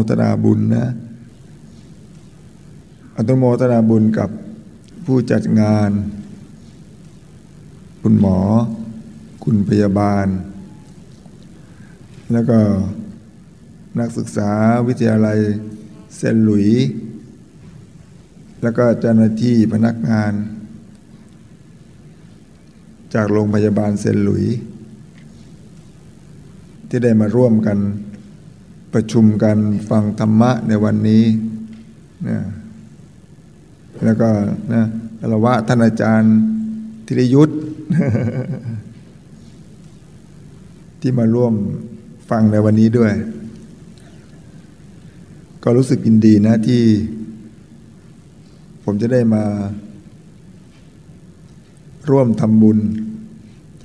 โมทนาบุญนะอนุโมทนาบุญกับผู้จัดงาน คุณหมอ คุณพยาบาล แล้วก็นักศึกษาวิทยาลัยเซนหลุย แล้วก็เจ้าหน้าที่พนักงาน จากโรงพยาบาลเซนหลุย ที่ได้มาร่วมกัน ประชุมกันฟังธรรมะในวันนี้นะแล้วก็นะคารวะท่านอาจารย์ธิรยุทธ์ที่มาร่วมฟังในวันนี้ด้วย ก็รู้สึกยินดีนะที่ ผมจะได้มา ร่วมทำบุญ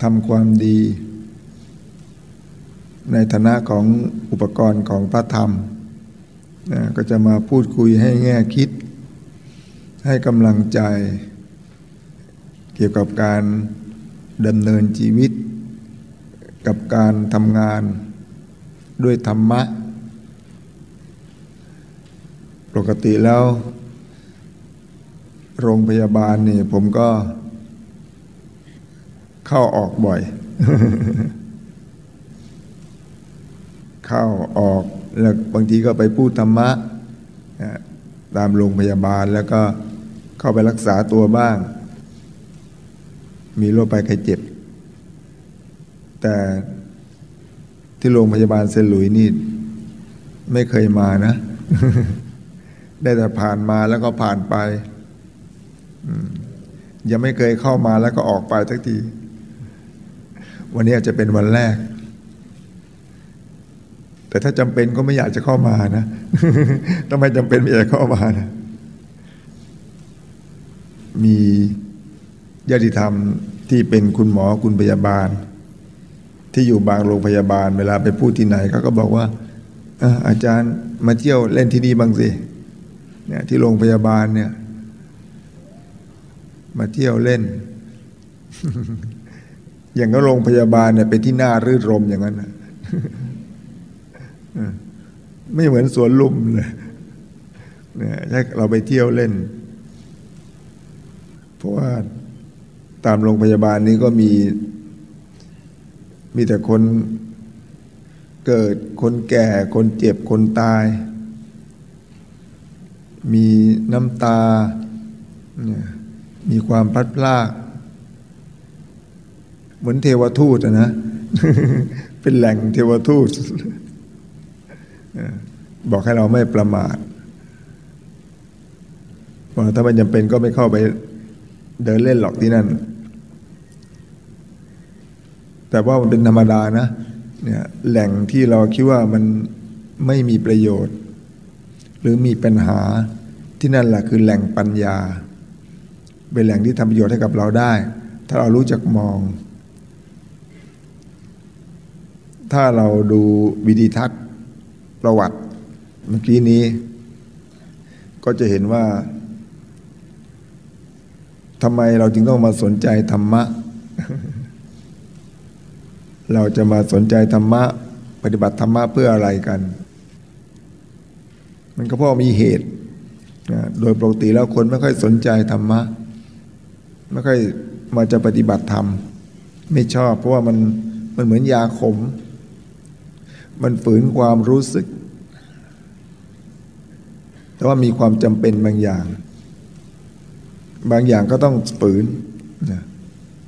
ทำความดี ในฐานะของอุปกรณ์ของพระธรรมนะก็จะมาพูดคุยให้แง่คิด ให้กำลังใจ เกี่ยวกับการดำเนินชีวิต กับการทำงานด้วยธรรมะ ปกติแล้ว โรงพยาบาลนี่ผมก็เข้าออกบ่อย เข้าออกแล้วบางทีก็ไปพูดธรรมะตามโรงพยาบาลแล้วก็เข้าไปรักษาตัวบ้าง มีโรคไปไข้เจ็บ แต่ที่โรงพยาบาลเซนหลุยนี่ไม่เคยมานะ ได้แต่ผ่านมาแล้วก็ผ่านไปยังไม่เคยเข้ามาแล้วก็ออกไปสักที วันนี้อาจจะเป็นวันแรก แต่ถ้าจำเป็นก็ไม่อยากจะเข้ามานะทำไมจำเป็นไม่อยากเข้ามานะมีญาติธรรมที่เป็นคุณหมอคุณพยาบาล ที่อยู่บางโรงพยาบาล เวลาไปพูดที่ไหนเขาก็บอกว่าอะอาจารย์มาเที่ยวเล่นที่นี่บ้างสิเนี่ยที่โรงพยาบาลเนี่ย มาเที่ยวเล่น อย่างก็โรงพยาบาลเนี่ยเป็นที่น่ารื่นรมอย่างนั้นนะ ไม่เหมือนสวนลุมเลยเนี่ยถ้าเราไปเที่ยวเล่น เพราะว่าตามโรงพยาบาลนี้ก็มี มีแต่คนเกิดคนแก่คนเจ็บคนตาย มีน้ำตาเนี่ยมีความพลัดพราก เหมือนเทวทูตนะ เป็นแหล่งเทวทูต บอกให้เราไม่ประมาทว่าถ้ามันจำเป็นก็ไม่เข้าไปเดินเล่นหรอกที่นั่น แต่ว่ามันเป็นธรรมดานะเนี่ยแหล่งที่เราคิดว่ามันไม่มีประโยชน์ หรือมีปัญหาที่นั่นแหละคือแหล่งปัญญา เป็นแหล่งที่ทำประโยชน์ให้กับเราได้ ถ้าเรารู้จักมอง ถ้าเราดูวิดีทัศน์ ประวัติเมื่อกี้นี้ ก็จะเห็นว่าทำไมเราจึงต้องมาสนใจธรรมะ เราจะมาสนใจธรรมะ ปฏิบัติธรรมะเพื่ออะไรกัน มันก็เพราะมีเหตุ โดยปกติแล้วคนไม่ค่อยสนใจธรรมะ ไม่ค่อยมาจะปฏิบัติธรรม ไม่ชอบเพราะว่ามันมันเหมือนยาขม มันฝืนความรู้สึก แต่ว่ามีความจำเป็นบางอย่าง บางอย่างก็ต้องฝืนนะ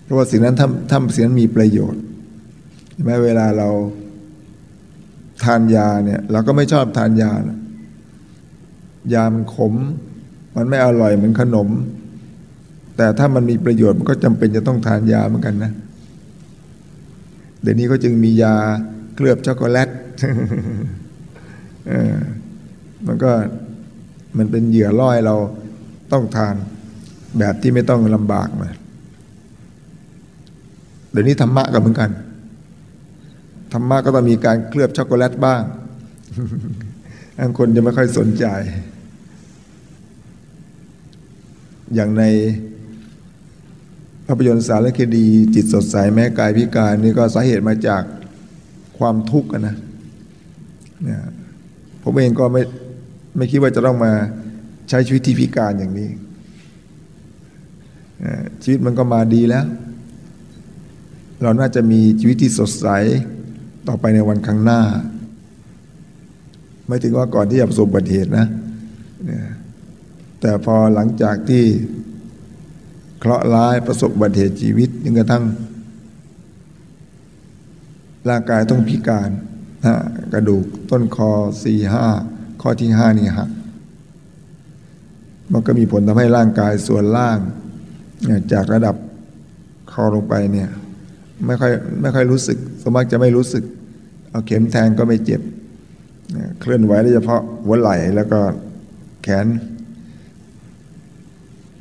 เพราะว่าสิ่งนั้นทำทำสิ่งนั้นมีประโยชน์ใช่ไหมเวลาเราทานยาเนี่ย เราก็ไม่ชอบทานยานะยามันขม มันไม่อร่อยเหมือนขนม แต่ถ้ามันมีประโยชน์มันก็จำเป็นจะต้องทานยาเหมือนกันนะเดี๋ยวนี้ก็จึงมียา เคลือบช็อกโกแลตมันก็มันเป็นเหยื่อล่อให้เราต้องทานแบบที่ไม่ต้องลำบากมาเดี๋ยวนี้ธรรมะก็เหมือนกัน ธรรมะก็ต้องมีการเคลือบช็อกโกแลตบ้างบางคนจะไม่ค่อยสนใจ อย่างในภาพยนตร์สารคดีจิตสดใสแม้กายพิการนี่ก็สาเหตุมาจาก ความทุกข์นะเนี่ยผมเองก็ไม่ไม่คิดว่าจะต้องมาใช้ชีวิตที่พิการอย่างนี้ ชีวิตมันก็มาดีแล้ว เราน่าจะมีชีวิตที่สดใสต่อไปในวันข้างหน้า ไม่ถึงว่าก่อนที่จะประสบอุบัติเหตุนะ แต่พอหลังจากที่เคราะห์ร้ายประสบอุบัติเหตุชีวิตยังกระทั่ง ร่างกายต้องพิการนะกระดูกต้นคอสี่ห้าข้อที่ห้านี่หักมันก็มีผลทำให้ร่างกายส่วนล่างจากระดับคอลงไปเนี่ยไม่ค่อยไม่ค่อยรู้สึกสมักจะไม่รู้สึก เอาเข็มแทงก็ไม่เจ็บ เคลื่อนไหวได้เฉพาะหัวไหล่แล้วก็แขน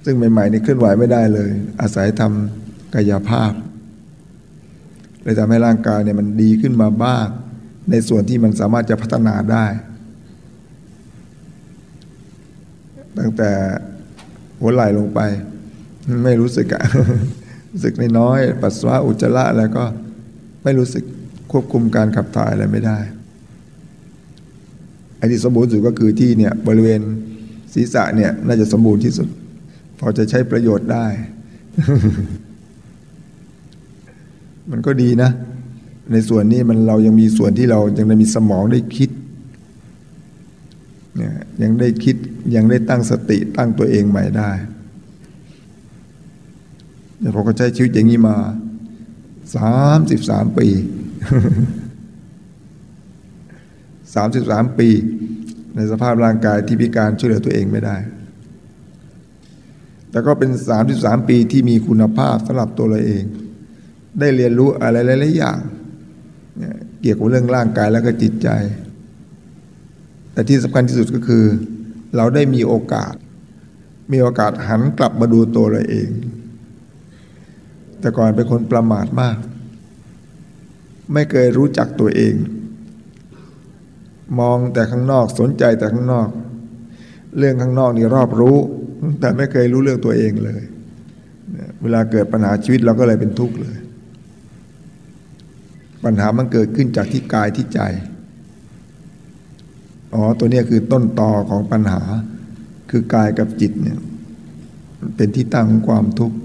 ซึ่งใหม่ๆนี่เคลื่อนไหวไม่ได้เลย อาศัยทำกายภาพ เลยทำให้ร่างกายเนี่ยมันดีขึ้นมาบ้าง ในส่วนที่มันสามารถจะพัฒนาได้ ตั้งแต่หัวไหล่ลงไป ไม่รู้สึกอะรู้สึกน้อยปัสสาวะอุจจาระแล้วก็ไม่รู้สึกควบคุมการขับถ่ายอะไรไม่ได้ไอ้ที่สมบูรณ์สุดก็คือที่เนี่ยบริเวณศีรษะเนี่ยน่าจะสมบูรณ์ที่สุด พอจะใช้ประโยชน์ได้ มันก็ดีนะ ในส่วนนี้มันเรายังมีส่วนที่เรายังได้มีสมองได้คิดเนี่ยยังได้คิดยังได้ตั้งสติตั้งตัวเองใหม่ได้เดี๋ยวผมก็ใช้ชีวิตอย่างนี้มาสามสิบสามปีสามสิบสามปี ในสภาพร่างกายที่พิการช่วยเหลือตัวเองไม่ได้ แต่ก็เป็นสามสิบสามปีที่มีคุณภาพสำหรับตัวเราเอง ได้เรียนรู้อะไรหลายๆอย่าง เกี่ยวกับเรื่องร่างกายแล้วก็จิตใจ แต่ที่สำคัญที่สุดก็คือ เราได้มีโอกาส มีโอกาสหันกลับมาดูตัวเราเอง แต่ก่อนเป็นคนประมาทมาก ไม่เคยรู้จักตัวเอง มองแต่ข้างนอกสนใจแต่ข้างนอก เรื่องข้างนอกนี่รอบรู้ แต่ไม่เคยรู้เรื่องตัวเองเลย เวลาเกิดปัญหาชีวิตเราก็เลยเป็นทุกข์เลย ปัญหามันเกิดขึ้นจากที่กายที่ใจ อ๋อ ตัวนี้คือต้นตอของปัญหา คือกายกับจิตเนี่ยเป็นที่ตั้งของความทุกข์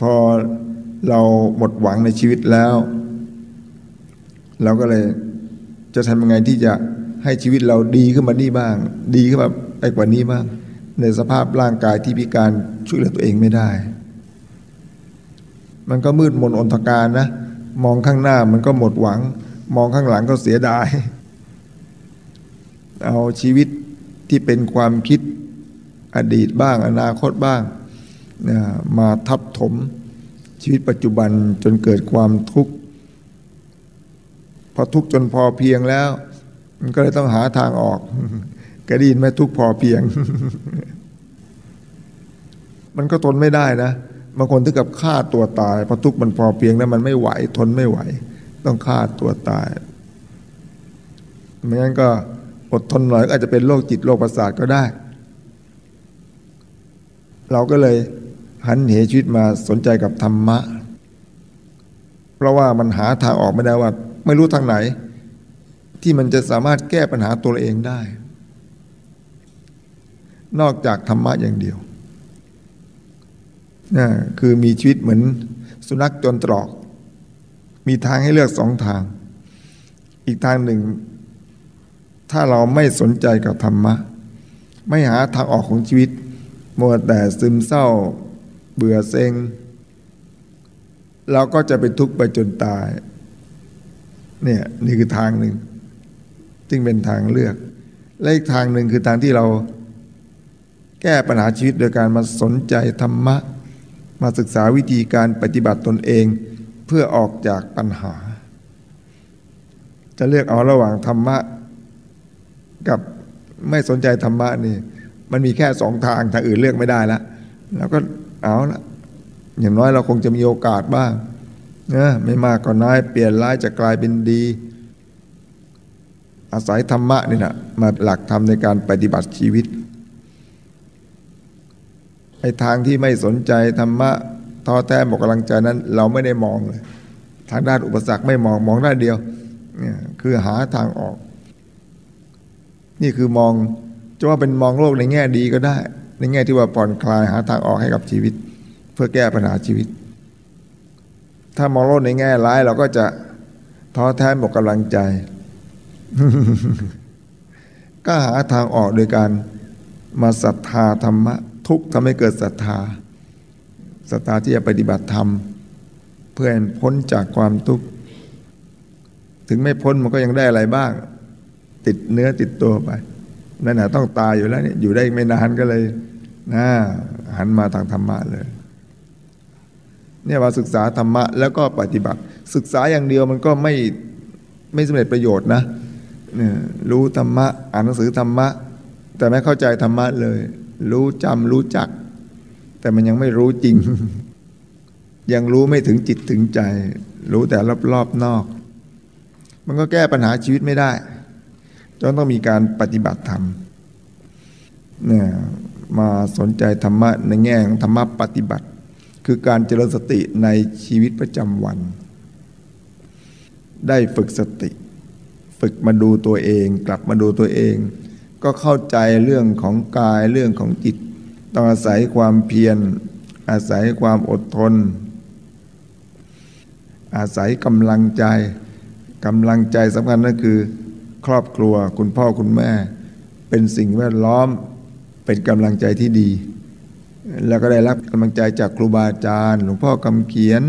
พอเราหมดหวังในชีวิตแล้ว เราก็เลยจะทำยังไงที่จะให้ชีวิตเราดีขึ้นมานี่บ้าง ดีขึ้นมาไปกว่านี้บ้าง ในสภาพร่างกายที่พิการช่วยเหลือตัวเองไม่ได้ มันก็มืดมนอนทการนะ มองข้างหน้ามันก็หมดหวัง มองข้างหลังก็เสียดาย เอาชีวิตที่เป็นความคิดอดีตบ้าง อนาคตบ้างมาทับถมชีวิตปัจจุบันจนเกิดความทุกข์พอทุกข์จนพอเพียงแล้ว มันก็เลยต้องหาทางออกกระดินไม่ทุกข์พอเพียง มันก็ทนไม่ได้นะ บางคนถึงกับฆ่าตัวตายเพราะทุกข์มันพอเพียงแล้วมันไม่ไหวทนไม่ไหว ต้องฆ่าตัวตายไม่งั้นก็อดทนหน่อยอาจจะเป็นโรคจิตโรคประสาทก็ได้ เราก็เลยหันเหชีวิตมาสนใจกับธรรมะ เพราะว่ามันหาทางออกไม่ได้ว่า ไม่รู้ทางไหน ที่มันจะสามารถแก้ปัญหาตัวเองได้ นอกจากธรรมะอย่างเดียว นะคือมีชีวิตเหมือนสุนัขจนตรอก มีทางให้เลือกสองทาง อีกทางหนึ่ง ถ้าเราไม่สนใจกับธรรมะ ไม่หาทางออกของชีวิตมัวแต่ซึมเศร้า เบื่อเซ็ง เราก็จะเป็นทุกข์ไปจนตาย เนี่ยนี่คือทางหนึ่งจึงเป็นทางเลือก และอีกทางหนึ่งคือทางที่เราแก้ปัญหาชีวิตโดยการมาสนใจธรรมะ มาศึกษาวิธีการปฏิบัติตนเองเพื่อออกจากปัญหา จะเลือกเอาระหว่างธรรมะ กับไม่สนใจธรรมะนี่ มันมีแค่สองทางทางอื่นเลือกไม่ได้ละแล้วก็เอาละอย่างน้อยเราคงจะมีโอกาสบ้างนะไม่มากก็น้อยเปลี่ยนร้ายจะกลายเป็นดี อาศัยธรรมะนี่นะมาหลักธรรมในการปฏิบัติชีวิต ไอ้ทางที่ไม่สนใจธรรมะท้อแท้หมดกำลังใจนั้น เราไม่ได้มองเลย ทางด้านอุปสรรคไม่มองมองด้านเดียวเนี่ยคือหาทางออก นี่คือมองจะว่าเป็นมองโลกในแง่ดีก็ได้ ในแง่ที่ว่าผ่อนคลายหาทางออกให้กับชีวิต เพื่อแก้ปัญหาชีวิต ถ้ามองโลกในแง่ร้ายเราก็จะท้อแท้หมดกำลังใจ ก็หาทางออกโดยการมาศรัทธาธรรมะ ทุกทำให้เกิดศรัทธาศรัทธาที่จะปฏิบัติธรรม เพื่อพ้นจากความทุกข์ถึงไม่พ้นมันก็ยังได้อะไรบ้าง ติดเนื้อติดตัวไปนั่นแหะต้องตายอยู่แล้วเนี่ยอยู่ได้ไม่นานก็เลยนะหันมาทางธรรมะเลย เนี่ยว่าศึกษาธรรมะแล้วก็ปฏิบัติ ศึกษาอย่างเดียวมันก็ไม่ไม่สำเร็จประโยชน์นะเนี่ยรู้ธรรมะ อ่านหนังสือธรรมะ แต่ไม่เข้าใจธรรมะเลย รู้จำรู้จัก แต่มันยังไม่รู้จริง ยังรู้ไม่ถึงจิตถึงใจ รู้แต่รอบๆนอก มันก็แก้ปัญหาชีวิตไม่ได้จนต้องมีการปฏิบัติธรรมเนี่ยมาสนใจธรรมะในแง่ของธรรมะปฏิบัติ คือการเจริญสติในชีวิตประจำวัน ได้ฝึกสติ ฝึกมาดูตัวเอง กลับมาดูตัวเอง ก็เข้าใจเรื่องของกายเรื่องของจิต ต้องอาศัยความเพียร อาศัยความอดทน อาศัยกำลังใจกำลังใจสำคัญก็คือ ครอบครัวคุณพ่อคุณแม่ เป็นสิ่งแวดล้อม เป็นกำลังใจที่ดี แล้วก็ได้รับกำลังใจจากครูบาอาจารย์ หลวงพ่อคำเขียน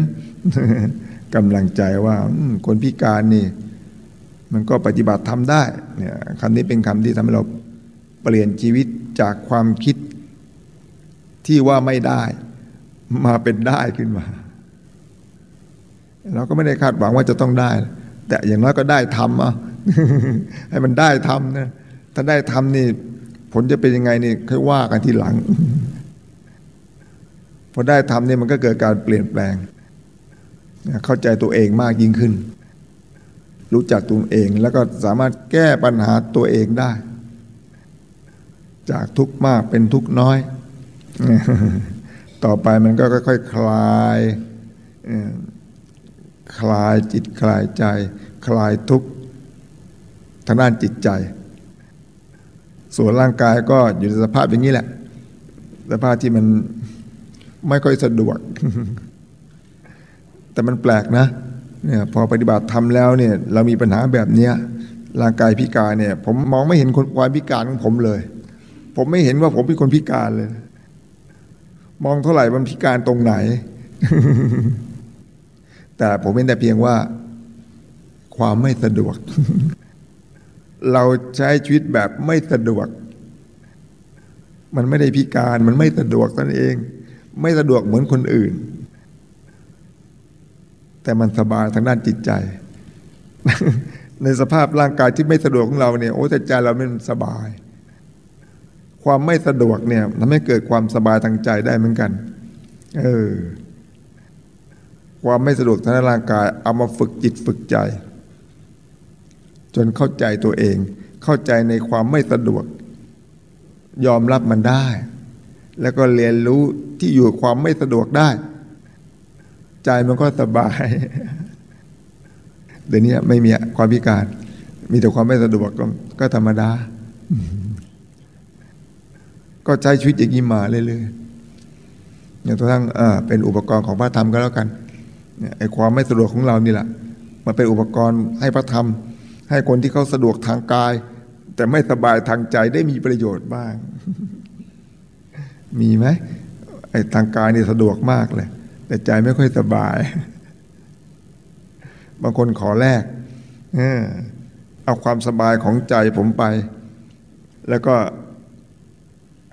กำลังใจว่าคนพิการนี่ มันก็ปฏิบัติทำได้เนี่ยคำนี้เป็นคำที่ทำให้เรา เปลี่ยนชีวิตจากความคิดที่ว่าไม่ได้มาเป็นได้ขึ้นมา เราก็ไม่ได้คาดหวังว่าจะต้องได้ แต่อย่างน้อยก็ได้ทำอะให้มันได้ทำนะถ้าได้ทำนี่ ผลจะเป็นยังไงนี่ค่อยว่ากันทีหลังพอได้ทำนี่มันก็เกิดการเปลี่ยนแปลง เข้าใจตัวเองมากยิ่งขึ้น รู้จักตัวเองแล้วก็สามารถแก้ปัญหาตัวเองได้ จากทุกข์มากเป็นทุกข์น้อย ต่อไปมันก็ค่อยๆคลายคลายจิตคลายใจ คลายทุกข์ทางด้านจิตใจ ส่วนร่างกายก็อยู่ในสภาพอย่างนี้แหละ สภาพที่มันไม่ค่อยสะดวก แต่มันแปลกนะเนี่ยพอปฏิบัติทำแล้วเนี่ยเรามีปัญหาแบบเนี้ยร่างกายพิการเนี่ย ผมมองไม่เห็นคนความพิการของผมเลย ผมไม่เห็นว่าผมเป็นคนพิการเลย มองเท่าไหร่มันพิการตรงไหน แต่ผมเป็นแต่เพียงว่า ความไม่สะดวก เราใช้ชีวิตแบบไม่สะดวก มันไม่ได้พิการมันไม่สะดวกนั่นเอง ไม่สะดวกเหมือนคนอื่น แต่มันสบายทางด้านจิตใจในสภาพร่างกายที่ไม่สะดวกของเราเนี่ยโอ้แต่ใจเราไม่สบาย ความไม่สะดวกเนี่ยทำให้เกิดความสบายทางใจได้เหมือนกัน เออ ความไม่สะดวกทางร่างกาย เอามาฝึกจิตฝึกใจ จนเข้าใจตัวเอง เข้าใจในความไม่สะดวก ยอมรับมันได้ แล้วก็เรียนรู้ที่อยู่ความไม่สะดวกได้ ใจมันก็สบายเดี๋ยวนี้ไม่มีความพิการ มีแต่ความไม่สะดวกก็ธรรมดา ก็ใช้ชีวิตอย่างนี้มาเรื่อยๆอย่างทั้งเป็นอุปกรณ์ของพระธรรมก็แล้วกันไอ้ความไม่สะดวกของเรานี่แหละมันเป็นอุปกรณ์ให้พระธรรม ให้คนที่เขาสะดวกทางกาย แต่ไม่สบายทางใจได้มีประโยชน์บ้าง มีไหมไอ้ทางกายนี่สะดวกมากเลย แต่ใจไม่ค่อยสบาย บางคนขอแลกเอาความสบายของใจผมไป แล้วก็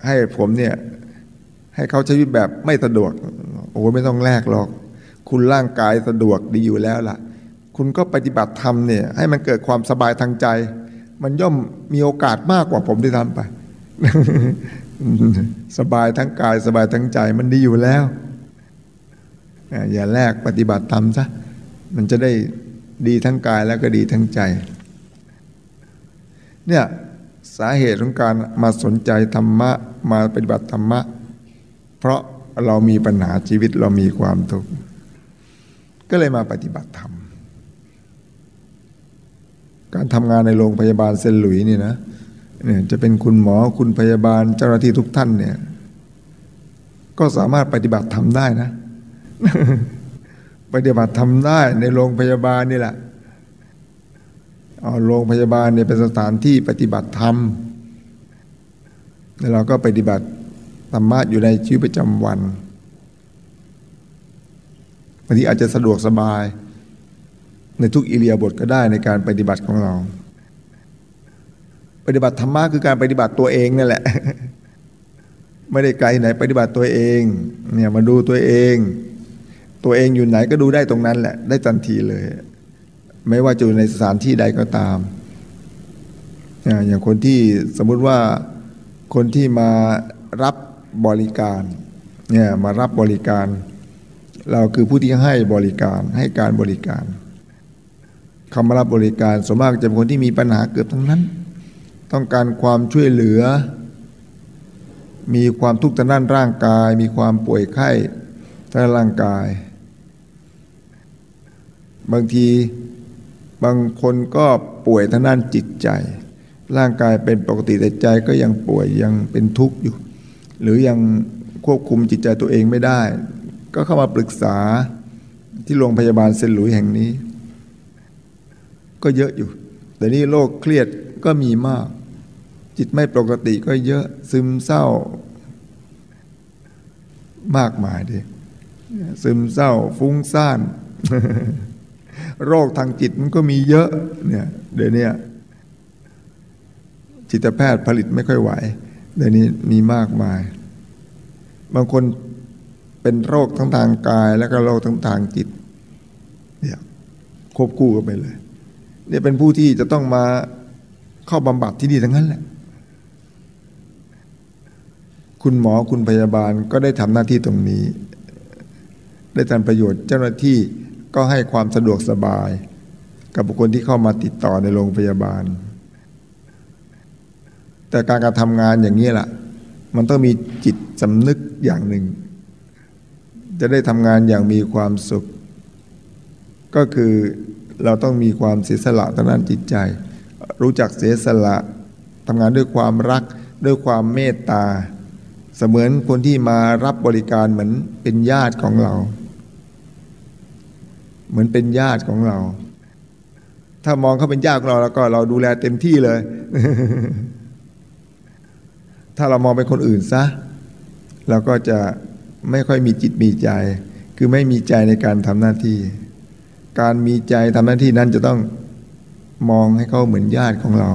ให้ผมเนี่ยให้เขาใช้ชีวิตแบบไม่สะดวก โอ้ไม่ต้องแลกหรอก คุณร่างกายสะดวกดีอยู่แล้วล่ะ คุณก็ปฏิบัติธรรมเนี่ย ให้มันเกิดความสบายทางใจ มันย่อมมีโอกาสมากกว่าผมที่ทำไป สบายทั้งกายสบายทั้งใจมันดีอยู่แล้ว อย่าแลกปฏิบัติธรรมซะมันจะได้ดีทั้งกายแล้วก็ดีทั้งใจ เนี่ย สาเหตุของการมาสนใจธรรมะมาปฏิบัติธรรมะ เพราะเรามีปัญหาชีวิตเรามีความทุกข์ก็เลยมาปฏิบัติธรรม การทำงานในโรงพยาบาลเซนหลุยนี่นะเนี่ยจะเป็นคุณหมอคุณพยาบาลเจ้าหน้าที่ทุกท่านเนี่ย ก็สามารถปฏิบัติทำได้นะ ปฏิบัติทำได้ในโรงพยาบาลนี่แหละ เอาโรงพยาบาลเนี่ยเป็นสถานที่ปฏิบัติธรรมแล้วเราก็ปฏิบัติธรรมะอยู่ในชีวิตประจำวันบางทีอาจจะสะดวกสบาย ในทุกอิเลียบทก็ได้ในการปฏิบัติของเรา ปฏิบัติธรรมะคือการปฏิบัติตัวเองนั่นแหละ ไม่ได้ไกลไหนปฏิบัติตัวเองเนี่ยมาดูตัวเอง ตัวเองอยู่ไหนก็ดูได้ตรงนั้นแหละ ได้ทันทีเลย ไม่ว่าจะอยู่ในสถานที่ใดก็ตาม อย่างคนที่สมมุติว่าคนที่มารับบริการเนี่ยมารับบริการ เราคือผู้ที่ให้บริการให้การบริการคำรับบริการส่วนมากจะเป็นคนที่มีปัญหาเกือบทั้งนั้น ต้องการความช่วยเหลือ มีความทุกข์ทางด้านร่างกาย มีความป่วยไข้ทางร่างกาย บางที บางคนก็ป่วยทางด้านจิตใจ ร่างกายเป็นปกติแต่ใจก็ยังป่วยยังเป็นทุกข์อยู่ หรือยังควบคุมจิตใจตัวเองไม่ได้ ก็เข้ามาปรึกษาที่โรงพยาบาลเซนหลุยแห่งนี้ ก็เยอะอยู่ แต่นี่โรคเครียดก็มีมาก จิตไม่ปกติก็เยอะซึมเศร้ามากมายดิซึมเศร้าฟุ้งซ่าน โรคทางจิตมันก็มีเยอะเนี่ยเดี๋ยวนี้จิตแพทย์ผลิตไม่ค่อยไหวเดี๋ยวนี้มีมากมาย บางคนเป็นโรคทั้งทางกาย แล้วก็โรคทั้งทางจิตเนี่ยควบคู่กันไปเลยเนี่ยเป็นผู้ที่จะต้องมาเข้าบำบัดที่นี่ทั้งนั้นแหละ คุณหมอคุณพยาบาลก็ได้ทำหน้าที่ตรงนี้ ได้ทำประโยชน์เจ้าหน้าที่ ก็ให้ความสะดวกสบาย กับบุคคลที่เข้ามาติดต่อในโรงพยาบาล แต่การการทำงานอย่างนี้แหละมันต้องมีจิตสำนึกอย่างหนึ่ง จะได้ทำงานอย่างมีความสุข ก็คือเราต้องมีความเสียสละทางด้านจิตใจ รู้จักเสียสละทำงานด้วยความรักด้วยความเมตตา เสมือนคนที่มารับบริการเหมือนเป็นญาติของเรา เหมือนเป็นญาติของเรา ถ้ามองเขาเป็นญาติของเราแล้วก็เราดูแลเต็มที่เลย ถ้าเรามองเป็นคนอื่นซะเราก็จะไม่ค่อยมีจิตมีใจ คือไม่มีใจในการทำหน้าที่ การมีใจทำหน้าที่นั้นจะต้องมองให้เขาเหมือนญาติของเรา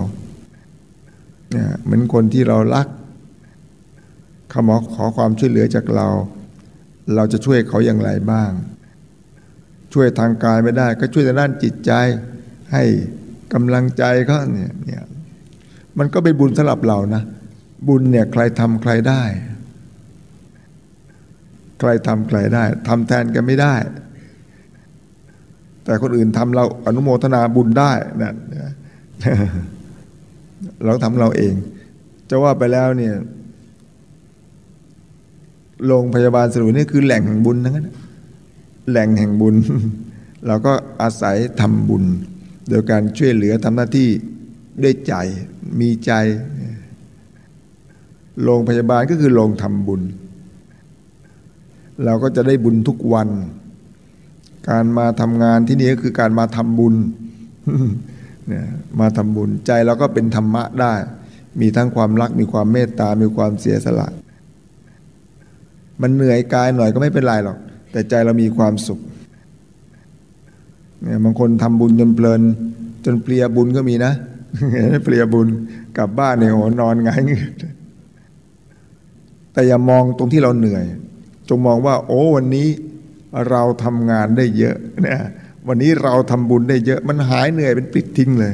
เหมือนคนที่เรารักเขามาขอความช่วยเหลือจากเรา เราจะช่วยเขาอย่างไรบ้าง ช่วยทางกายไม่ได้ ก็ช่วยทางด้านจิตใจ ให้กำลังใจเขาเนี่ยเนี่ยมันก็เป็นบุญสำหรับเรานะ บุญเนี่ยใครทำใครได้ ใครทำใครได้ทำแทนกันไม่ได้ แต่คนอื่นทำเราอนุโมทนาบุญได้นั่นเราทำเราเอง จะว่าไปแล้วเนี่ยโรงพยาบาลสรุปนี่คือแหล่งแห่งบุญทั้งนั้น แหล่งแห่งบุญ เราก็อาศัยทำบุญ โดยการช่วยเหลือทำหน้าที่ด้วยใจมีใจโรงพยาบาลก็คือโรงทำบุญ เราก็จะได้บุญทุกวัน การมาทำงานที่นี่ก็คือการมาทำบุญเนี่ยมาทำบุญใจเราก็เป็นธรรมะได้ มีทั้งความรักมีความเมตตา มีความเสียสละ มันเหนื่อยกายหน่อยก็ไม่เป็นไรหรอก แต่ใจเรามีความสุขเนี่ยบางคนทำบุญจนเพลิน จนเพลียบุญก็มีนะเพลียบุญกลับบ้านเนี่ยโหนอนไงแต่อย่ามองตรงที่เราเหนื่อย จงมองว่า โอ้วันนี้เราทำงานได้เยอะเนี่ยวันนี้เราทำบุญได้เยอะ มันหายเหนื่อยเป็นปิดทิ้งเลย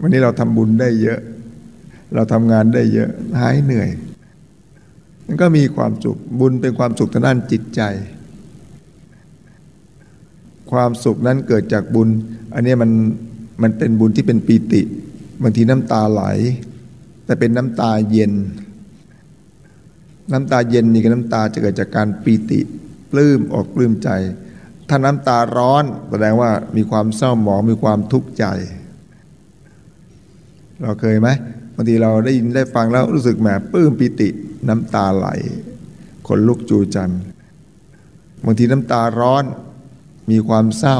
วันนี้เราทำบุญได้เยอะ เราทำงานได้เยอะ หายเหนื่อย มันก็มีความสุขบุญเป็นความสุขทางด้านจิตใจ ความสุขนั้นเกิดจากบุญ อันนี้มันมันเป็นบุญที่เป็นปีติบางทีน้ำตาไหล แต่เป็นน้ำตาเย็น น้ำตาเย็นนี่กับน้ำตาจะเกิดจากการปีติปลื้มออกปลื้มใจ ถ้าน้ำตาร้อนแสดงว่ามีความเศร้าหมองมีความทุกข์ใจ เราเคยไหมบางทีเราได้ยินได้ฟังแล้วรู้สึกแหมปลื้มปิติ น้ำตาไหลขนลุกจูจันบางทีน้ำตาร้อนมีความเศร้า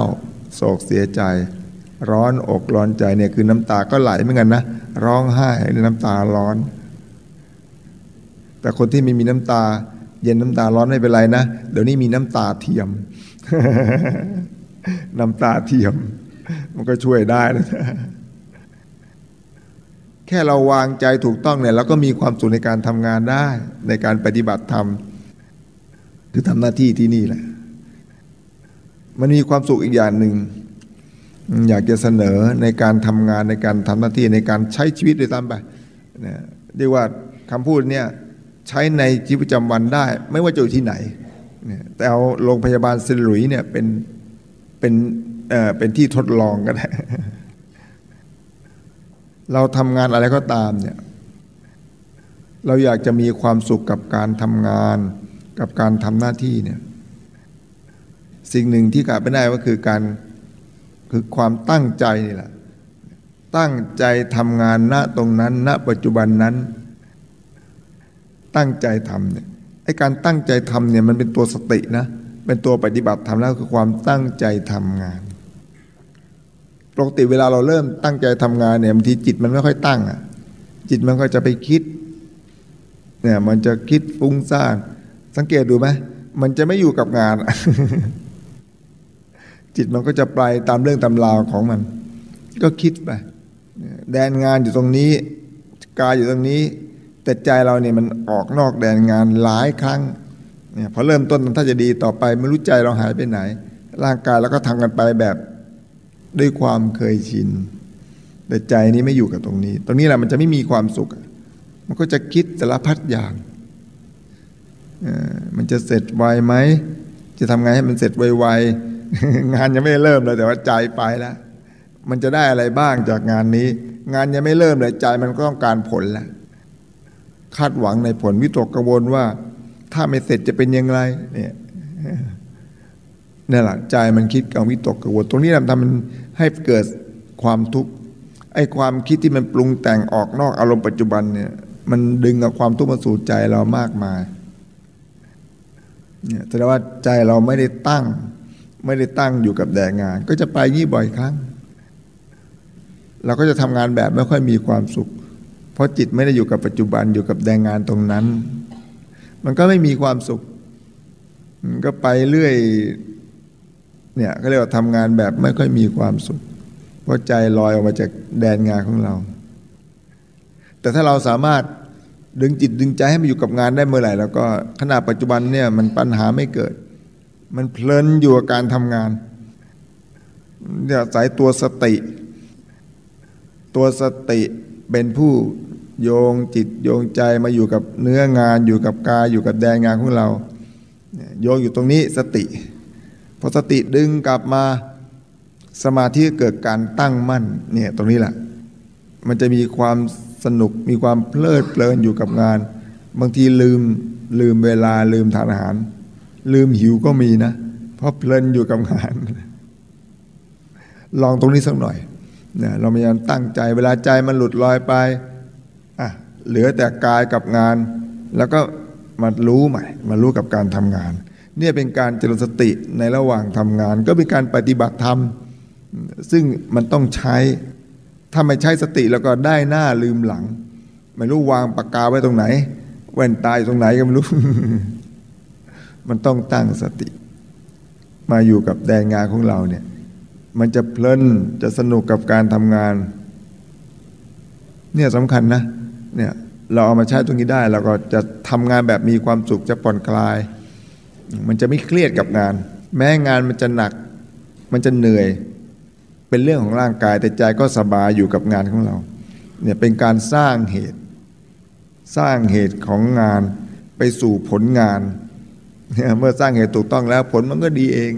โศกเสียใจ ร้อนอกร้อนใจเนี่ยคือน้ำตาก็ไหลเหมือนกันนะ ร้องไห้น้ำตาร้อน แต่คนที่ไม่มีน้ำตา เย็นน้ำตาร้อนไม่เป็นไรนะ เดี๋ยวนี้มีน้ำตาเทียม น้ำตาเทียม มันก็ช่วยได้นะ แค่เราวางใจถูกต้องเนี่ยเราก็มีความสุขในการทำงานได้ ในการปฏิบัติธรรมคือทำหน้าที่ที่นี่แหละ มันมีความสุขอีกอย่างหนึ่ง อยากจะเสนอในการทำงานในการทำหน้าที่ในการใช้ชีวิตโดยตามไปเนี่ยเรียกว่าคำพูดเนี่ยใช้ในชีวิตประจำวันได้ ไม่ว่าจะอยู่ที่ไหนเนี่ยแต่เอาโรงพยาบาลซิลุยเนี่ยเป็นเป็นเอ่อเป็นที่ทดลองก็ได้ เราทำงานอะไรก็ตามเนี่ยเราอยากจะมีความสุขกับการทำงานกับการทำหน้าที่เนี่ยสิ่งหนึ่งที่ขาดไม่ได้ก็คือการคือความตั้งใจนี่แหละตั้งใจทำงานณตรงนั้น ณ ปัจจุบันนั้น ตั้งใจทำเนี่ยไอ้การตั้งใจทำเนี่ยมันเป็นตัวสตินะเป็นตัวปฏิบัติทำแล้วคือความตั้งใจทำงาน ปกติเวลาเราเริ่มตั้งใจทำงานเนี่ยบางทีจิตมันไม่ค่อยตั้งอะ จิตมันก็จะไปคิด เนี่ย มันจะคิดฟุ้งซ่านสังเกตดูไหมมันจะไม่อยู่กับงาน จิตมันก็จะไปตามเรื่องตำราวของมัน ก็คิดไปแดนงานอยู่ตรงนี้กายอยู่ตรงนี้ แต่ใจเราเนี่ยมันออกนอกแดนงานหลายครั้งเนี่ยพอเริ่มต้นถ้าจะดีต่อไปไม่รู้ใจเราหายไปไหน ร่างกายเราก็ทำกันไปแบบ ด้วยความเคยชิน แต่ใจนี้ไม่อยู่กับตรงนี้ ตรงนี้แหละมันจะไม่มีความสุข มันก็จะคิดสารพัดอย่างมันจะเสร็จไวไหม จะทำไงให้มันเสร็จไวๆ งานยังไม่เริ่มเลยแต่ว่าใจไปแล้ว มันจะได้อะไรบ้างจากงานนี้ งานยังไม่เริ่มเลยใจมันก็ต้องการผลแล้ว คาดหวังในผลวิตกกังวลว่า ถ้าไม่เสร็จจะเป็นยังไงเนี่ย นี่แหละใจมันคิดกังวิตกกังวลตรงนี้ทำมันให้เกิดความทุกข์ไอ้ความคิดที่มันปรุงแต่งออกนอกอารมณ์ปัจจุบันเนี่ย มันดึงเอาความทุกข์มาสู่ใจเรามากมายเนี่ยแสดงว่าใจเราไม่ได้ตั้ง ไม่ได้ตั้งอยู่กับแดงงาน ก็จะไปยี่บ่อยครั้ง เราก็จะทำงานแบบไม่ค่อยมีความสุข เพราะจิตไม่ได้อยู่กับปัจจุบันอยู่กับแดงงานตรงนั้น มันก็ไม่มีความสุข มันก็ไปเรื่อย เนี่ยก็เรียกว่าทำงานแบบไม่ค่อยมีความสุขเพราะใจลอยออกมาจากแดนงานของเรา แต่ถ้าเราสามารถดึงจิตดึงใจให้มันอยู่กับงานได้เมื่อไหร่ แล้วก็ขณะปัจจุบันเนี่ยมันปัญหาไม่เกิด มันเพลินอยู่กับการทำงานเนี่ยสายตัวสติ ตัวสติเป็นผู้โยงจิตโยงใจมาอยู่กับเนื้องานอยู่กับกายอยู่กับแดนงานของเรา โยงอยู่ตรงนี้สติ พอสติดึงกลับมาสมาธิเกิดการตั้งมั่นเนี่ยตรงนี้แหละ มันจะมีความสนุกมีความเพลิดเพลินอยู่กับงาน บางทีลืมลืมเวลาลืมทานอาหาร ลืมหิวก็มีนะ เพราะเพลินอยู่กับงาน ลองตรงนี้สักหน่อยเนี่ยเราพยายามตั้งใจเวลาใจมันหลุดลอยไปอะเหลือแต่กายกับงาน แล้วก็มารู้ใหม่มารู้กับการทำงาน เนี่ยเป็นการเจริญสติในระหว่างทำงาน ก็เป็นการปฏิบัติธรรม ซึ่งมันต้องใช้ ถ้าไม่ใช้สติแล้วก็ได้หน้าลืมหลัง ไม่รู้วางปากกาไว้ตรงไหน แว่นตายตรงไหนก็ไม่รู้ มันต้องตั้งสติ มาอยู่กับแดนงานของเราเนี่ย มันจะเพลินจะสนุกกับการทำงาน เนี่ยสำคัญนะเนี่ยเราเอามาใช้ตรงนี้ได้เราก็จะทำงานแบบมีความสุขจะผ่อนคลาย มันจะไม่เครียดกับงาน แม้งานมันจะหนัก มันจะเหนื่อย เป็นเรื่องของร่างกายแต่ใจก็สบายอยู่กับงานของเราเนี่ยเป็นการสร้างเหตุ สร้างเหตุของงานไปสู่ผลงานเนี่ยเมื่อสร้างเหตุถูกต้องแล้วผลมันก็ดีเอง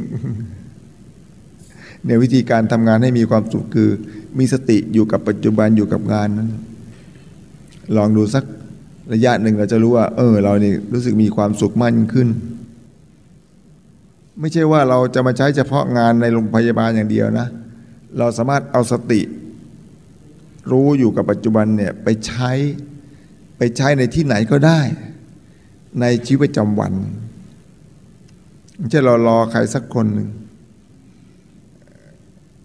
เนี่ยวิธีการทำงานให้มีความสุขคือ มีสติอยู่กับปัจจุบันอยู่กับงานนั้นลองดูสักระยะหนึ่งเราจะรู้ว่า เออ เรานี่รู้สึกมีความสุขมากยิ่งขึ้น ไม่ใช่ว่าเราจะมาใช้เฉพาะงานในโรงพยาบาลอย่างเดียวนะ เราสามารถเอาสติ รู้อยู่กับปัจจุบันเนี่ยไปใช้ไปใช้ในที่ไหนก็ได้ ในชีวิตประจำวันไม่ใช่เรารอใครสักคนหนึ่ง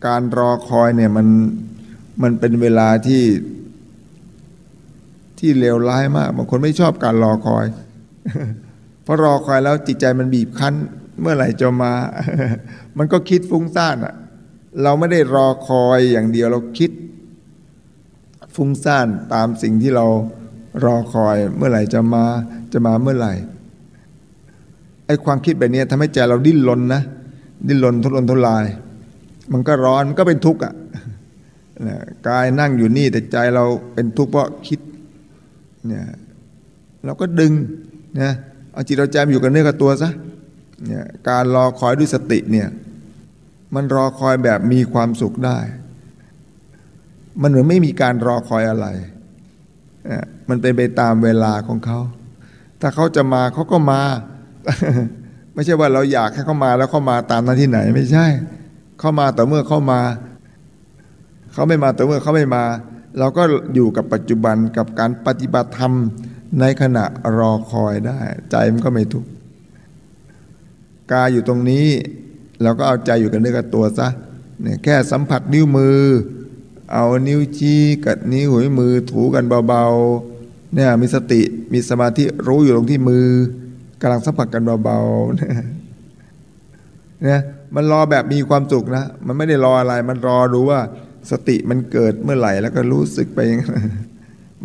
การรอคอยเนี่ยมันมันเป็นเวลาที่ที่เลวร้ายมากบางคนไม่ชอบการรอคอย เพราะรอคอยแล้วจิตใจมันบีบคั้น เมื่อไหร่จะมา มันก็คิดฟุ้งซ่านอะเราไม่ได้รอคอยอย่างเดียวเราคิด ฟุ้งซ่านตามสิ่งที่เรารอคอยเมื่อไหร่จะมาจะมาเมื่อไหร่ไอ้ความคิดแบบนี้ทำให้ใจเราดิ้นรนนะ ดิ้นรนทุรนทุราย มันก็ร้อนมันก็เป็นทุกข์อะกายนั่งอยู่นี่แต่ใจเราเป็นทุกข์เพราะคิดเนี่ยเราก็ดึงนะเอาจิตเราใจมอยู่กับเนื้อกับตัวซะ เนี่ยการรอคอยด้วยสติเนี่ยมันรอคอยแบบมีความสุขได้ มันเหมือนไม่มีการรอคอยอะไร มันเป็นไปตามเวลาของเขา ถ้าเขาจะมาเขาก็มา ไม่ใช่ว่าเราอยากให้เขามาแล้วเขามาตามนั้นที่ไหน ไม่ใช่ เขามาแต่เมื่อเขามา เขาไม่มาแต่เมื่อเขาไม่มา เราก็อยู่กับปัจจุบันกับการปฏิบัติธรรมในขณะรอคอยได้ ใจมันก็ไม่ทุกข์ กายอยู่ตรงนี้ เราก็เอาใจอยู่กับเนื้อกับตัวซะเนี่ยแค่สัมผัสนิ้วมือ เอานิ้วชี้กับนิ้วหัวมือถูกันเบาๆเนี่ยมีสติมีสมาธิรู้อยู่ตรงที่มือกำลังสัมผัสกันเบาๆเนี่ยมันรอแบบมีความสุขนะ มันไม่ได้รออะไร มันรอดูว่าสติมันเกิดเมื่อไหร่แล้วก็รู้สึกไป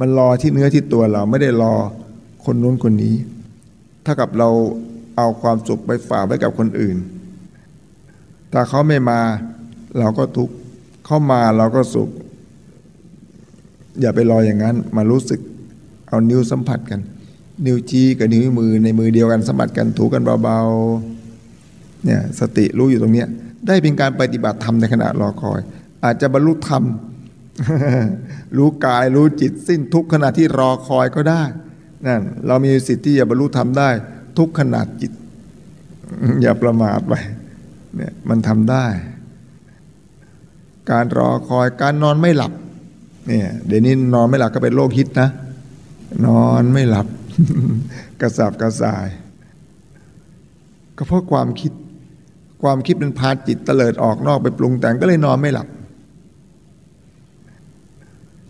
มันรอที่เนื้อที่ตัวเราไม่ได้รอคนนู้นคนนี้ ถ้ากับเรา เอาความสุขไปฝากไว้กับคนอื่น ถ้าเขาไม่มาเราก็ทุกข์เขามาเราก็สุข อย่าไปรออย่างนั้น มารู้สึกเอานิ้วสัมผัสกัน นิ้วชี้กับนิ้วมือในมือเดียวกันสัมผัสกันถูกันเบาๆเนี่ยสติรู้อยู่ตรงเนี้ยได้เป็นการปฏิบัติธรรมในขณะรอคอย อาจจะบรรลุธรรม รู้กายรู้จิตสิ้นทุกขณะที่รอคอยก็ได้นั่นเรามีสิทธิ์ที่จะบรรลุธรรมได้ ทุกขนาดจิต อย่าประมาทไปเนี่ยมันทำได้ การรอคอยการนอนไม่หลับเนี่ยเดี๋ยวนี้นอนไม่หลับก็เป็นโรคฮิตนะ นอนไม่หลับ กระสับกระส่าย ก็เพราะความคิด ความคิดมันพาจิตเตลิดออกนอกไปปรุงแต่งก็เลยนอนไม่หลับ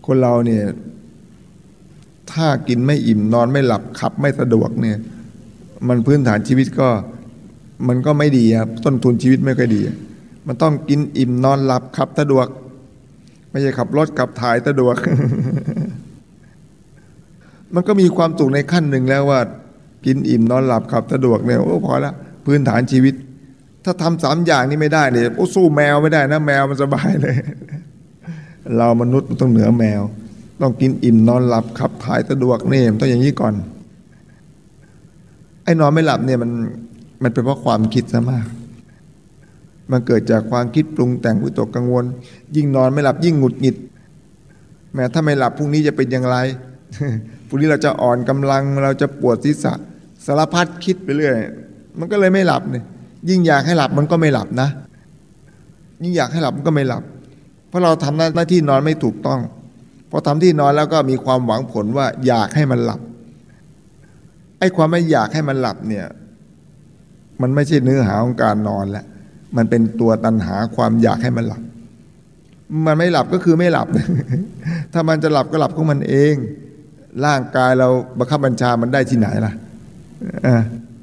คนเราเนี่ยถ้ากินไม่อิ่มนอนไม่หลับขับไม่สะดวกเนี่ย มันพื้นฐานชีวิตก็มันก็ไม่ดีครับ ต้นทุนชีวิตไม่ค่อยดี มันต้องกินอิ่มนอนหลับขับสะดวก ไม่ใช่ขับรถขับถ่ายสะดวก มันก็มีความสุขในขั้นหนึ่งแล้วว่า กินอิ่มนอนหลับขับสะดวกเนี่ยโอ้พอแล้วพื้นฐานชีวิต ถ้าทำสามอย่างนี้ไม่ได้เนี่ยโอ้สู้แมวไม่ได้นะแมวมันสบายเลย เรามนุษย์มันต้องเหนือแมว ต้องกินอิ่มนอนหลับขับถ่ายสะดวกเนี่ยต้องอย่างนี้ก่อน ไอ้นอนไม่หลับเนี่ยมันมันเป็นเพราะความคิดซะมาก มันเกิดจากความคิดปรุงแต่งวิตกกังวล ยิ่งนอนไม่หลับยิ่งหงุดหงิด แม้ถ้าไม่หลับพรุ่งนี้จะเป็นอย่างไรพรุ่งนี้เราจะอ่อนกำลังเราจะปวดศีรษะสารพัดคิดไปเรื่อยมันก็เลยไม่หลับเนี่ยยิ่งอยากให้หลับมันก็ไม่หลับนะ ยิ่งอยากให้หลับมันก็ไม่หลับ เพราะเราทำหน้าที่นอนไม่ถูกต้องพอทำที่นอนแล้วก็มีความหวังผลว่าอยากให้มันหลับ ไอ้ความไม่อยากให้มันหลับเนี่ย มันไม่ใช่เนื้อหาของการนอนแล้วมันเป็นตัวตันหาความอยากให้มันหลับ มันไม่หลับก็คือไม่หลับ ถ้ามันจะหลับก็หลับของมันเอง ร่างกายเราบังคับบัญชามันได้ที่ไหนล่ะ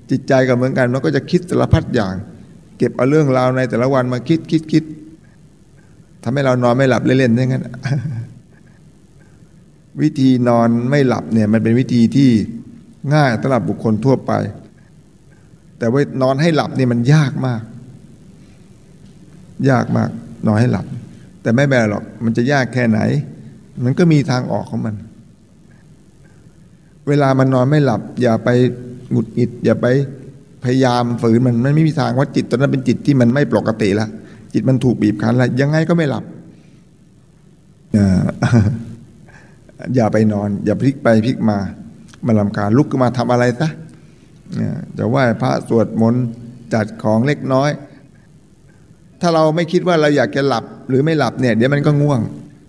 จิตใจก็เหมือนกันมันก็จะคิดสารพัดอย่าง เก็บเอาเรื่องราวในแต่ละวันมาคิดคิดคิดทำให้เรานอนไม่หลับเล่นๆอย่างนั้นวิธีนอนไม่หลับเนี่ย มันเป็นวิธีที่ ง่ายสำหรับบุคคลทั่วไป แต่ว่านอนให้หลับนี่มันยากมาก ยากมาก นอนให้หลับ แต่ไม่แบหรอก มันจะยากแค่ไหน มันก็มีทางออกของมัน เวลามันนอนไม่หลับ อย่าไปหงุดหงิด อย่าไปพยายามฝืนมันมันไม่มีทางว่าจิตตอนนั้นเป็นจิตที่มันไม่ปกติล้วจิตมันถูกบีบคั้นล้วยังไงก็ไม่หลับอย่าไปนอน อย่าพลิกไปพลิกมา มาลำการลุกขึ้นมาทำอะไรซะจะไหว้พระสวดมนต์จจัดของเล็กน้อย ถ้าเราไม่คิดว่าเราอยากจะหลับหรือไม่หลับเนี่ยเดี๋ยวมันก็ง่วง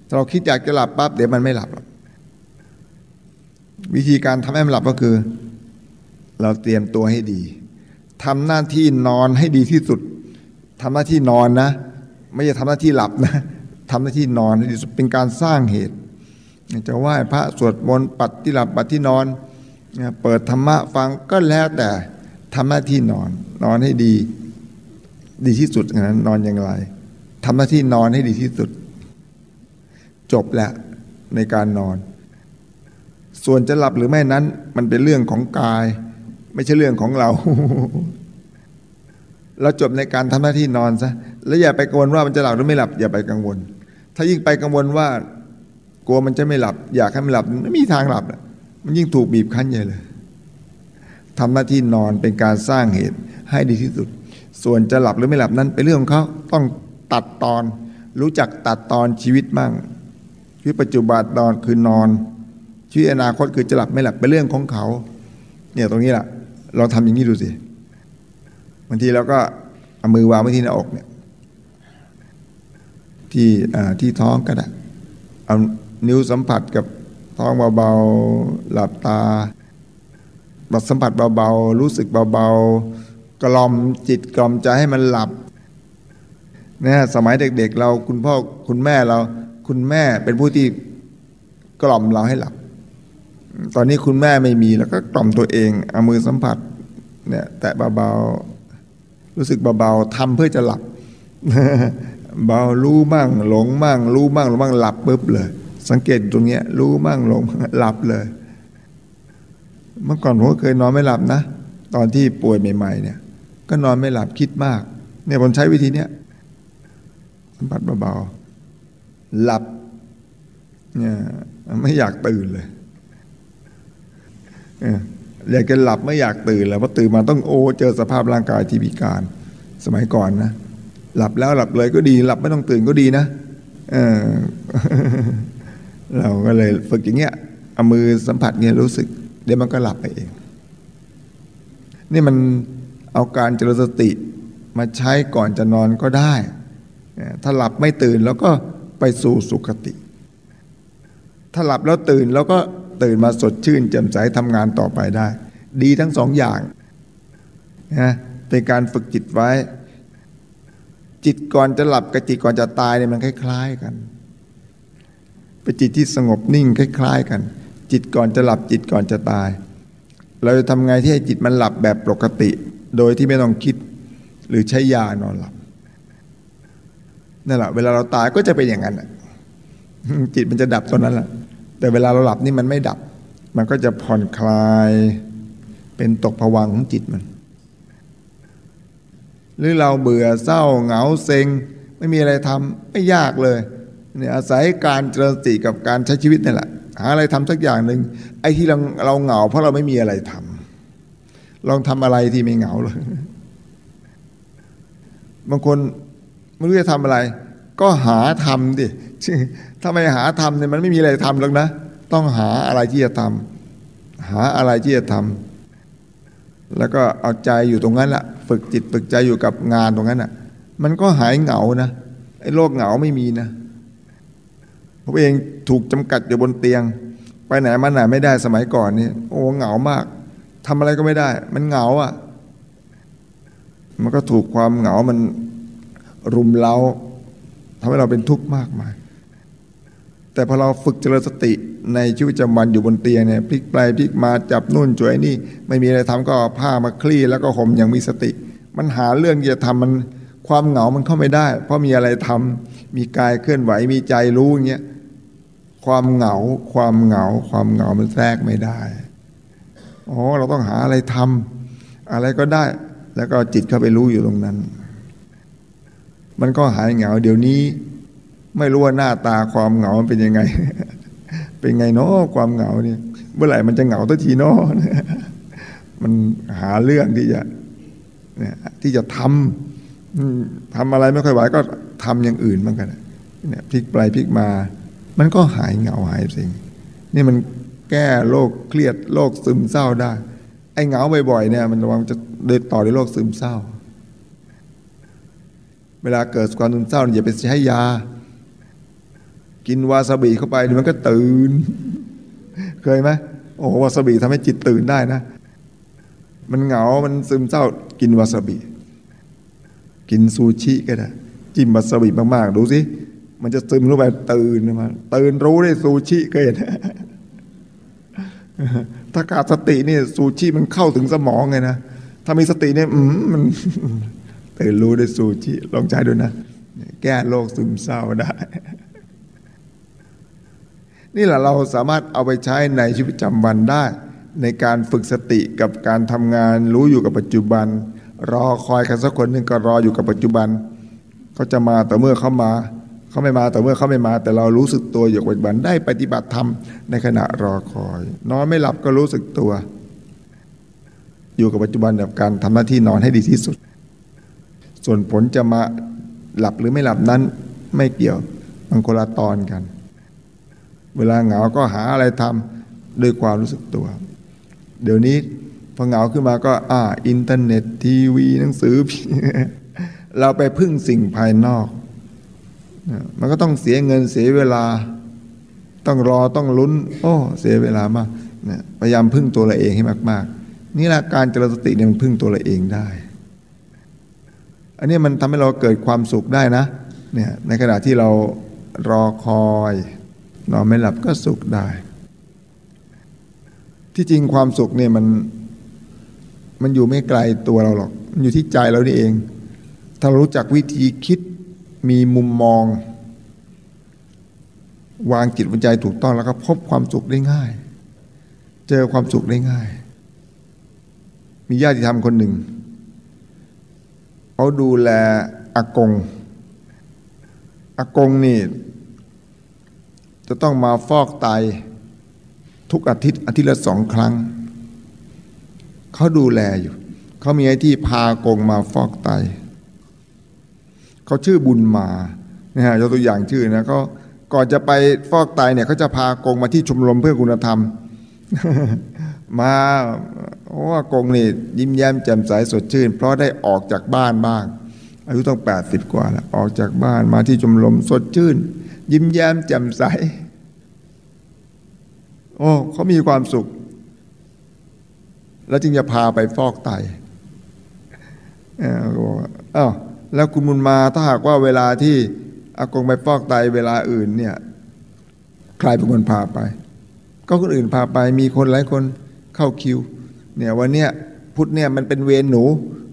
ถ้าเราคิดอยากจะหลับปั๊บเดี๋ยวมันไม่หลับ วิธีการทำให้มันหลับก็คือ เราเตรียมตัวให้ดีทำหน้าที่นอนให้ดีที่สุดทำหน้าที่นอนนะ ไม่ใช่ทำหน้าที่หลับนะทำหน้าที่นอนให้ดีสุดเป็นการสร้างเหตุ จะไหว้พระสวดมนต์ปัดที่หลับปัดที่นอนเปิดธรรมะฟังก็แล้วแต่ทำหน้าที่นอน นอนให้ดี ดีที่สุดนั้นนอนอย่างไรทำหน้าที่นอนให้ดีที่สุด จบแล้วในการนอน ส่วนจะหลับหรือไม่นั้น มันเป็นเรื่องของกาย ไม่ใช่เรื่องของเรา เราจบในการทำหน้าที่นอนซะแล้วอย่าไปกังวลว่ามันจะหลับหรือไม่หลับ อย่าไปกังวล ถ้ายิ่งไปกังวลว่า กลัวมันจะไม่หลับ อยากให้มันหลับไม่มีทางหลับ มันยิ่งถูกบีบคั้นใหญ่เลยทำหน้าที่นอนเป็นการสร้างเหตุให้ดีที่สุด ส่วนจะหลับหรือไม่หลับนั้นเป็นเรื่องของเขาต้องตัดตอน รู้จักตัดตอนชีวิตบ้างชีวิตปัจจุบันตอนคือนอนชีวิตอนาคตคือจะหลับไม่หลับเป็นเรื่องของเขาเนี่ยตรงนี้แหละเราทำอย่างนี้ดูสิบางทีเราก็เอามือวางไว้ที่หน้าอกเนี่ยที่ที่ท้องก็ได้เอา นิ้วสัมผัสกับท้องเบาๆหลับตาบัดสัมผัสเบาๆรู้สึกเบาๆกล่อมจิตกล่อมใจให้มันหลับนี่ยสมัยเด็กๆ เราคุณพ่อคุณแม่เรา คุณแม่เป็นผู้ที่กล่อมเราให้หลับ ตอนนี้คุณแม่ไม่มีแล้วก็กล่อมตัวเองเอามือสัมผัสเนี่ยแตะเบาๆรู้สึกเบาๆทำเพื่อจะหลับเบารู้มั่งหลงมั่งรู้มั่งหลงมั่งหลับปุ๊บเลย สังเกตตรงเนี้ย รู้มั่งหลงหลับเลย เมื่อก่อนผมก็เคยนอนไม่หลับนะ ตอนที่ป่วยใหม่ ๆ เนี่ย ก็นอนไม่หลับคิดมาก เนี่ยผมใช้วิธีเนี้ยสัมผัสเบาๆหลับเนี่ยไม่อยากตื่นเลยอยากจะหลับไม่อยากตื่นแล้วพราะตื่นมาต้องโอ้เจอสภาพร่างกายที่พิการ สมัยก่อนนะหลับแล้วหลับเลยก็ดี หลับไม่ต้องตื่นก็ดีนะ เออ เราก็เลยฝึกอย่างเงี้ยเอามือสัมผัสเงี้ยรู้สึก เดี๋ยวมันก็หลับไปเอง นี่มันเอาการเจริญสติมาใช้ก่อนจะนอนก็ได้ ถ้าหลับไม่ตื่นแล้วก็ไปสู่สุขติ ถ้าหลับแล้วตื่นแล้วก็ตื่นมาสดชื่นแจ่มใสทำงานต่อไปได้ ดีทั้งสองอย่างนะเป็นการฝึกจิตไว้ จิตก่อนจะหลับกับจิตก่อนจะตายเนี่ยมันคล้าย ๆ กัน เป็นจิตที่สงบนิ่งคล้าย ๆ กัน จิตก่อนจะหลับจิตก่อนจะตาย เราจะทำไงที่ให้จิตมันหลับแบบปกติ โดยที่ไม่ต้องคิด หรือใช้ยานอนหลับนั่นแหละเวลาเราตายก็จะเป็นอย่างนั้นจิตมันจะดับตอนนั้นแหละแต่เวลาเราหลับนี่มันไม่ดับ มันก็จะผ่อนคลาย เป็นตกผวังของจิตมัน หรือเราเบื่อเศร้าเหงาเซ็ง ไม่มีอะไรทำไม่ยากเลย เนี่ยอาศัยการเจริญสติกับการใช้ชีวิตนี่แหละ หาอะไรทำสักอย่างหนึ่งไอ้ที่เราเราเหงา เพราะเราไม่มีอะไรทำลองทำอะไรที่ไม่เหงาเลยบางคนไม่รู้จะทำอะไร ก็หาทำดิถ้าไม่หาทำเนี่ยมันไม่มีอะไรทำหรอกนะ ต้องหาอะไรที่จะทำหาอะไรที่จะทำแล้วก็เอาใจอยู่ตรงนั้นแหละฝึกจิตฝึกใจอยู่กับงานตรงนั้นอะ มันก็หายเหงานะไอ้โรคเหงาไม่มีนะ ผมเองถูกจำกัดอยู่บนเตียง ไปไหนมาไหนไม่ได้สมัยก่อนนี่โอ้เหงามากทำอะไรก็ไม่ได้ มันเหงาอะ มันก็ถูกความเหงามันรุมเราทำให้เราเป็นทุกข์มากมาย แต่พอเราฝึกเจริญสติในชีวิตประจำวันอยู่บนเตียงเนี่ยพลิกไปพลิกมาจับนู่นจ่วยนี่ ไม่มีอะไรทำก็ผ้ามาคลี่แล้วก็ห่มอย่างมีสติ มันหาเรื่องที่จะทำมันความเหงามันเข้าไม่ได้ เพราะมีอะไรทำมีกายเคลื่อนไหวมีใจรู้อย่างเงี้ย ความเหงา ความเหงา ความเหงามันแทรกไม่ได้อ๋อเราต้องหาอะไรทำอะไรก็ได้ แล้วก็จิตเข้าไปรู้อยู่ตรงนั้น มันก็หายเหงา เดี๋ยวนี้ ไม่รู้ว่าหน้าตาความเหงามันเป็นยังไง เป็นไงเนาะความเหงาเนี่ย เมื่อไหร่มันจะเหงาตัวทีเนาะมันหาเรื่องที่จะที่จะทำทำอะไรไม่ค่อยไหวก็ทำอย่างอื่นบ้างกันเนี่ยพลิกไปพลิกมา มันก็หายเหงาหายสิ่ง นี่มันแก้โรคเครียดโรคซึมเศร้าได้ ไอ้เหงาบ่อยๆเนี่ยมันระวังจะเดินต่อในโรคซึมเศร้า เวลาเกิดความซึมเศร้าอย่าไปใช้ยา กินวาซาบิเข้าไปมันก็ตื่น เคยไหมโอ้วาซาบิทำให้จิตตื่นได้นะ มันเหงา มันซึมเศร้า กินวาซาบิ กินซูชิก็ได้ จิ้มวาซาบิมากๆ ดูสิ มันจะซึมลงไปตื่นมาตื่นรู้ได้ซูชิก็เห็นถ้าขาดสตินี่ซูชิมันเข้าถึงสมองไงนะถ้ามีสติเนี่ยอืมมันตื่นรู้ได้ซูชิลองใช้ดูนะแก้โรคซึมเศร้าได้ นี่แหละเราสามารถเอาไปใช้ในชีวิตประจำวันได้ ในการฝึกสติกับการทำงานรู้อยู่กับปัจจุบัน รอคอยใครสักคนหนึ่งก็รออยู่กับปัจจุบันเขาจะมาแต่เมื่อเขามา เขาไม่มาแต่เมื่อเขาไม่มา แต่เรารู้สึกตัวอยู่ปัจจุบันได้ปฏิบัติธรรมในขณะรอคอย นอนไม่หลับก็รู้สึกตัว อยู่กับปัจจุบันกับการทำหน้าที่นอนให้ดีที่สุด ส่วนผลจะมาหลับหรือไม่หลับนั้นไม่เกี่ยวมันคนละตอนกัน เวลาเหงาก็หาอะไรทำด้วยความรู้สึกตัว เดี๋ยวนี้พอเหงาขึ้นมาก็ อ่า อินเทอร์เน็ตทีวีหนังสือเราไปพึ่งสิ่งภายนอก มันก็ต้องเสียเงินเสียเวลา ต้องรอต้องลุ้น โอ้ เสียเวลามากพยายามพึ่งตัวเราเองให้มาก ๆ นี่แหละการเจริญสติเนี่ยมันพึ่งตัวเราเองได้ อันนี้มันทำให้เราเกิดความสุขได้นะเนี่ยในขณะที่เรารอคอยนอนไม่หลับก็สุขได้ ที่จริงความสุขเนี่ยมันมันอยู่ไม่ไกลตัวเราหรอก มันอยู่ที่ใจเรานี่เอง ถ้ารู้จักวิธีคิด มีมุมมอง วางจิตวิจัยถูกต้องแล้วก็พบความสุขได้ง่าย เจอความสุขได้ง่าย มีญาติธรรมคนหนึ่งเขาดูแลอากงอากงนี่ จะต้องมาฟอกไตทุกอาทิตย์อาทิตย์ละสองครั้ง เขาดูแลอยู่ เขามีไอ้ที่พากงมาฟอกไต เขาชื่อบุญมาเนี่ยยกตัวอย่างชื่อนะเขาก่อนจะไปฟอกไตเนี่ยเขาจะพากงมาที่ชมรมเพื่อคุณธรรม มาโอ้กงนี่ยิ้มแย้มแจ่มใสสดชื่น เพราะได้ออกจากบ้านบ้าง อายุต้องแปดสิบกว่าแล้วออกจากบ้านมาที่ชมรมสดชื่น ยิ้มแย้มแจ่มใสโอ้เขามีความสุข แล้วจึงจะพาไปฟอกไตออบอกอ้าว แล้วคุณมุนมาถ้าหากว่าเวลาที่อากงไปฟอกไตเวลาอื่นเนี่ยใครเป็นคนพาไป ก็คนอื่นพาไปมีคนหลายคนเข้าคิว เนี่ยวันเนี้ยพุทธเนี่ยมันเป็นเวรหนู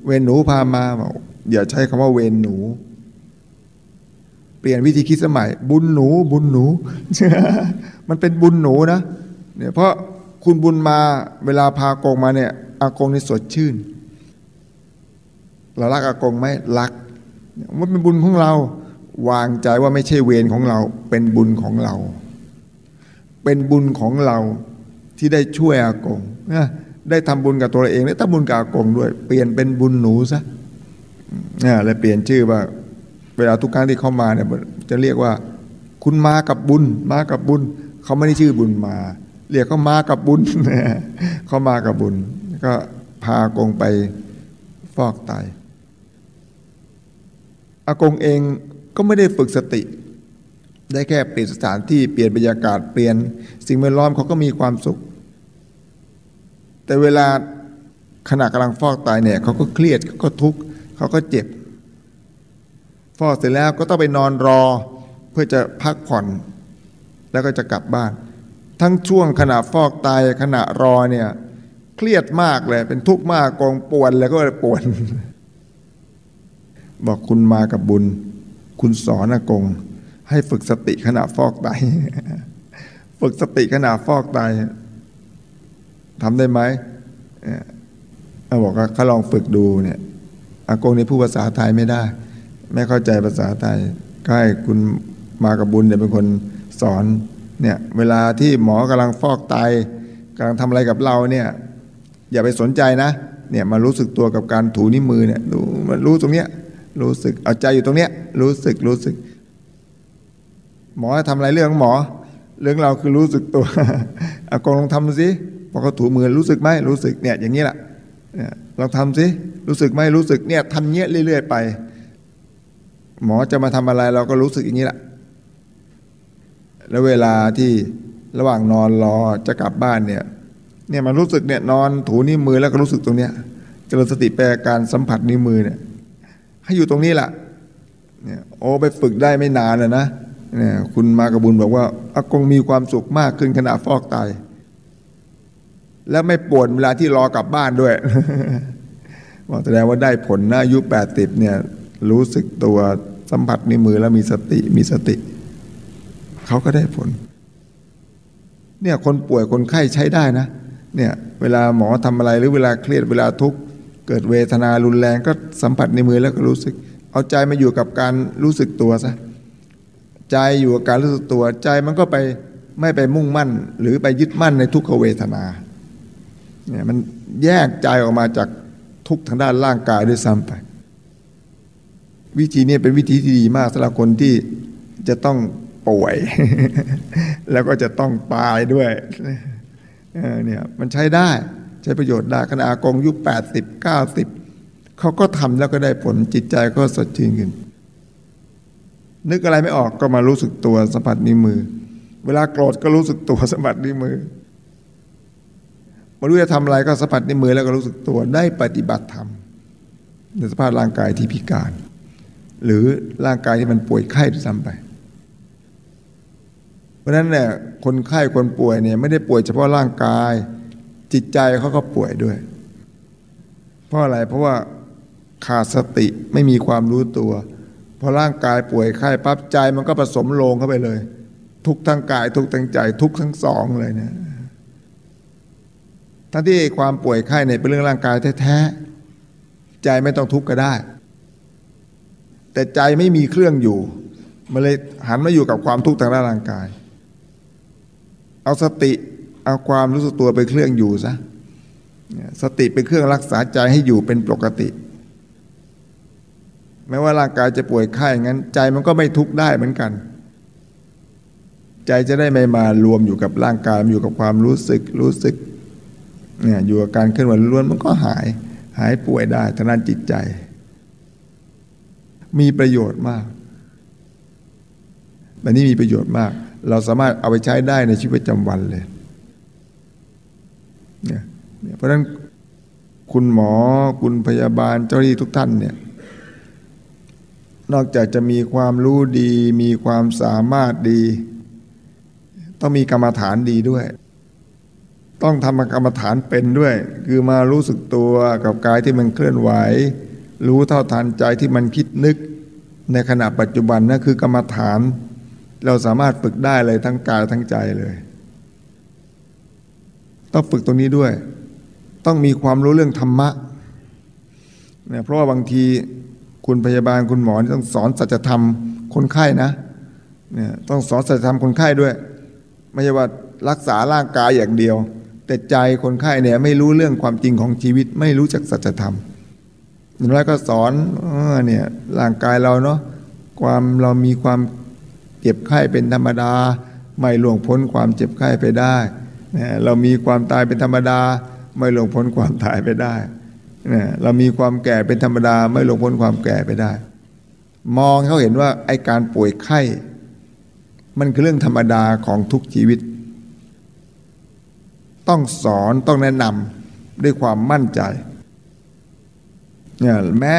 เวรหนูพามาบอกอย่าใช้คำว่าเวรหนู เปลี่ยนวิธีคิดสมัย บุญหนู บุญหนู มันเป็นบุญหนูนะเนี่ยเพราะคุณบุญมาเวลาพากงมาเนี่ยอากงนี่สดชื่นเรารักอากงไหมรัก มันเป็นบุญของเรา วางใจว่าไม่ใช่เวรของเรา เป็นบุญของเรา เป็นบุญของเราที่ได้ช่วยอากงนะได้ทำบุญกับตัวเองและทำบุญกับอากงด้วย เปลี่ยนเป็นบุญหนูซะนี่ยเลยเปลี่ยนชื่อว่า เวลาทุกครั้งที่เข้ามาเนี่ยจะเรียกว่า คุณมากับบุญ มากับบุญ เขาไม่ได้ชื่อบุญมา เรียกเขามากับบุญเขามากับบุญ ก็พากงไปฟอกไต อากงเองก็ไม่ได้ฝึกสติ ได้แค่เปลี่ยนสถานที่เปลี่ยนบรรยากาศเปลี่ยน สิ่งแวดล้อมเขาก็มีความสุข แต่เวลาขณะกำลังฟอกตายเนี่ยเขาก็เครียดเขาก็ทุกข์เขาก็เจ็บ ฟอกเสร็จแล้วก็ต้องไปนอนรอเพื่อจะพักผ่อน แล้วก็จะกลับบ้าน ทั้งช่วงขณะฟอกตายขณะรอเนี่ยเครียดมากเลยเป็นทุกข์มากกองปวนแล้วก็ปวน บอกคุณมากับบุญ คุณสอนอากง ให้ฝึกสติขณะฟอกไตฝึกสติขณะฟอกไตทำได้ไหมเขาบอกว่าเขาลองฝึกดูเนี่ยอากงนี่พูดภาษาไทยไม่ได้ ไม่เข้าใจภาษาไทยก็ให้คุณมากับบุญเนี่ยเป็นคนสอนเนี่ยเวลาที่หมอกำลังฟอกไตกำลังทำอะไรกับเราเนี่ยอย่าไปสนใจนะเนี่ยมารู้สึกตัวกับการถูนิ้วมือเนี่ยดูมันรู้ตรงเนี้ย รู้สึกเอาใจอยู่ตรงเนี้ยรู้สึกรู้สึก หมอทำอะไรเรื่องหมอ เรื่องเราคือรู้สึกตัวอากงลองทำสิพอเขาถูมือรู้สึกไหมรู้สึกเนี่ยอย่างนี้แหละเนี่ยลองทำสิรู้สึกไหมรู้สึกเนี่ยทำเงี้ยเรื่อย ๆ ไป หมอจะมาทำอะไรเราก็รู้สึกอย่างนี้แหละแล้วเวลาที่ระหว่างนอนรอจะกลับบ้านเนี่ยเนี่ยมันรู้สึกเนี่ยนอนถูนิ้วมือแล้วก็รู้สึกตรงเนี้ยเจริญสติแปลการสัมผัสนิ้วมือเนี่ย ให้อยู่ตรงนี้แหละเนี่ยโอ้ไปฝึกได้ไม่นานนะนะเนี่ยคุณมากระบุญบอกว่าอากงมีความสุขมากขึ้นขณะฟอกไต แล้วไม่ปวดเวลาที่รอกลับบ้านด้วยบอกแสดงว่าได้ผลนะอายุแปดสิบเนี่ยรู้สึกตัวสัมผัสในมือแล้วมีสติมีสติ เขาก็ได้ผล เนี่ยคนป่วยคนไข้ใช้ได้นะเนี่ยเวลาหมอทำอะไรหรือเวลาเครียดเวลาทุกข์ เกิดเวทนารุนแรงก็สัมผัสในมือแล้วก็รู้สึก เอาใจมาอยู่กับการรู้สึกตัวซะใจอยู่กับการรู้สึกตัวใจมันก็ไปไม่ไปมุ่งมั่น หรือไปยึดมั่นในทุกขเวทนาเนี่ยมันแยกใจออกมาจากทุกทางด้านร่างกายด้วยซ้ำไป วิธีนี้เป็นวิธีที่ดีมากสำหรับคนที่จะต้องป่วย แล้วก็จะต้องตายด้วยเนี่ยมันใช้ได้ ใช้ประโยชน์ได้ขณะอากงยุคแปดสิบเก้าสิบเขาก็ทำแล้วก็ได้ผลจิตใจก็สดชื่นขึ้น นึกอะไรไม่ออกก็มารู้สึกตัวสัมผัสนิ้วมือ เวลาโกรธก็รู้สึกตัวสัมผัสนิ้วมือไม่รู้จะทำอะไรก็สัมผัสนิ้วมือแล้วก็รู้สึกตัวได้ปฏิบัติธรรมในสภาพร่างกายที่พิการ หรือร่างกายที่มันป่วยไข้ด้วยซ้ำไป เพราะนั้นเนี่ยคนไข้คนป่วยเนี่ยไม่ได้ป่วยเฉพาะร่างกาย จิตใจเขาก็ป่วยด้วย เพราะอะไรเพราะว่าขาดสติไม่มีความรู้ตัวพอร่างกายป่วยไข้ปั๊บใจมันก็ผสมลงเข้าไปเลย ทุกทั้งกาย ทุกทั้งใจ ทุกทั้งสองเลยเนี่ยทั้งที่ความป่วยไข้เนี่ยเป็นเรื่องร่างกายแท้ๆใจไม่ต้องทุกข์ก็ได้ แต่ใจไม่มีเครื่องอยู่มันเลยหันมาอยู่กับความทุกข์ทางด้านร่างกาย เอาสติ เอาความรู้สึกตัวไปเครื่องอยู่ซะสติเป็นเครื่องรักษาใจให้อยู่เป็นปกติ แม้ว่าร่างกายจะป่วยไข้งั้น ใจมันก็ไม่ทุกข์ได้เหมือนกัน ใจจะได้ไม่มารวมอยู่กับร่างกายอยู่กับความรู้สึกรู้สึกเนี่ยอยู่กับการเคลื่อนไหวล้วนมันก็หายหายป่วยได้ทางด้านจิตใจ มีประโยชน์มากแบบนี้มีประโยชน์มาก เราสามารถเอาไปใช้ได้ในชีวิตประจำวันเลย เนี่ยเพราะฉะนั้นคุณหมอคุณพยาบาลเจ้าหน้าที่ทุกท่านเนี่ยนอกจากจะมีความรู้ดี มีความสามารถดี ต้องมีกรรมฐานดีด้วย ต้องทำกรรมฐานเป็นด้วย คือมารู้สึกตัวกับกายที่มันเคลื่อนไหว รู้เท่าทันใจที่มันคิดนึก ในขณะปัจจุบันนั่นคือกรรมฐาน เราสามารถฝึกได้เลยทั้งกายทั้งใจเลย ต้องฝึกตรงนี้ด้วย ต้องมีความรู้เรื่องธรรมะเนี่ยเพราะว่าบางทีคุณพยาบาลคุณหมอต้องสอนสัจธรรมคนไข้นะเนี่ยต้องสอนสัจธรรมคนไข้ด้วย ไม่ใช่ว่ารักษาร่างกายอย่างเดียว แต่ใจคนไข้เนี่ยไม่รู้เรื่องความจริงของชีวิต ไม่รู้จักสัจธรรมอย่างไรก็สอนเนี่ยร่างกายเราเนาะความเรามีความเจ็บไข้เป็นธรรมดา ไม่ล่วงพ้นความเจ็บไข้ไปได้ เรามีความตายเป็นธรรมดา ไม่ลงพ้นความตายไปได้ เรามีความแก่เป็นธรรมดา ไม่ลงพ้นความแก่ไปได้ มองเขาเห็นว่าไอการป่วยไข้ มันคือเรื่องธรรมดาของทุกชีวิต ต้องสอนต้องแนะนำด้วยความมั่นใจเนี่ยแม้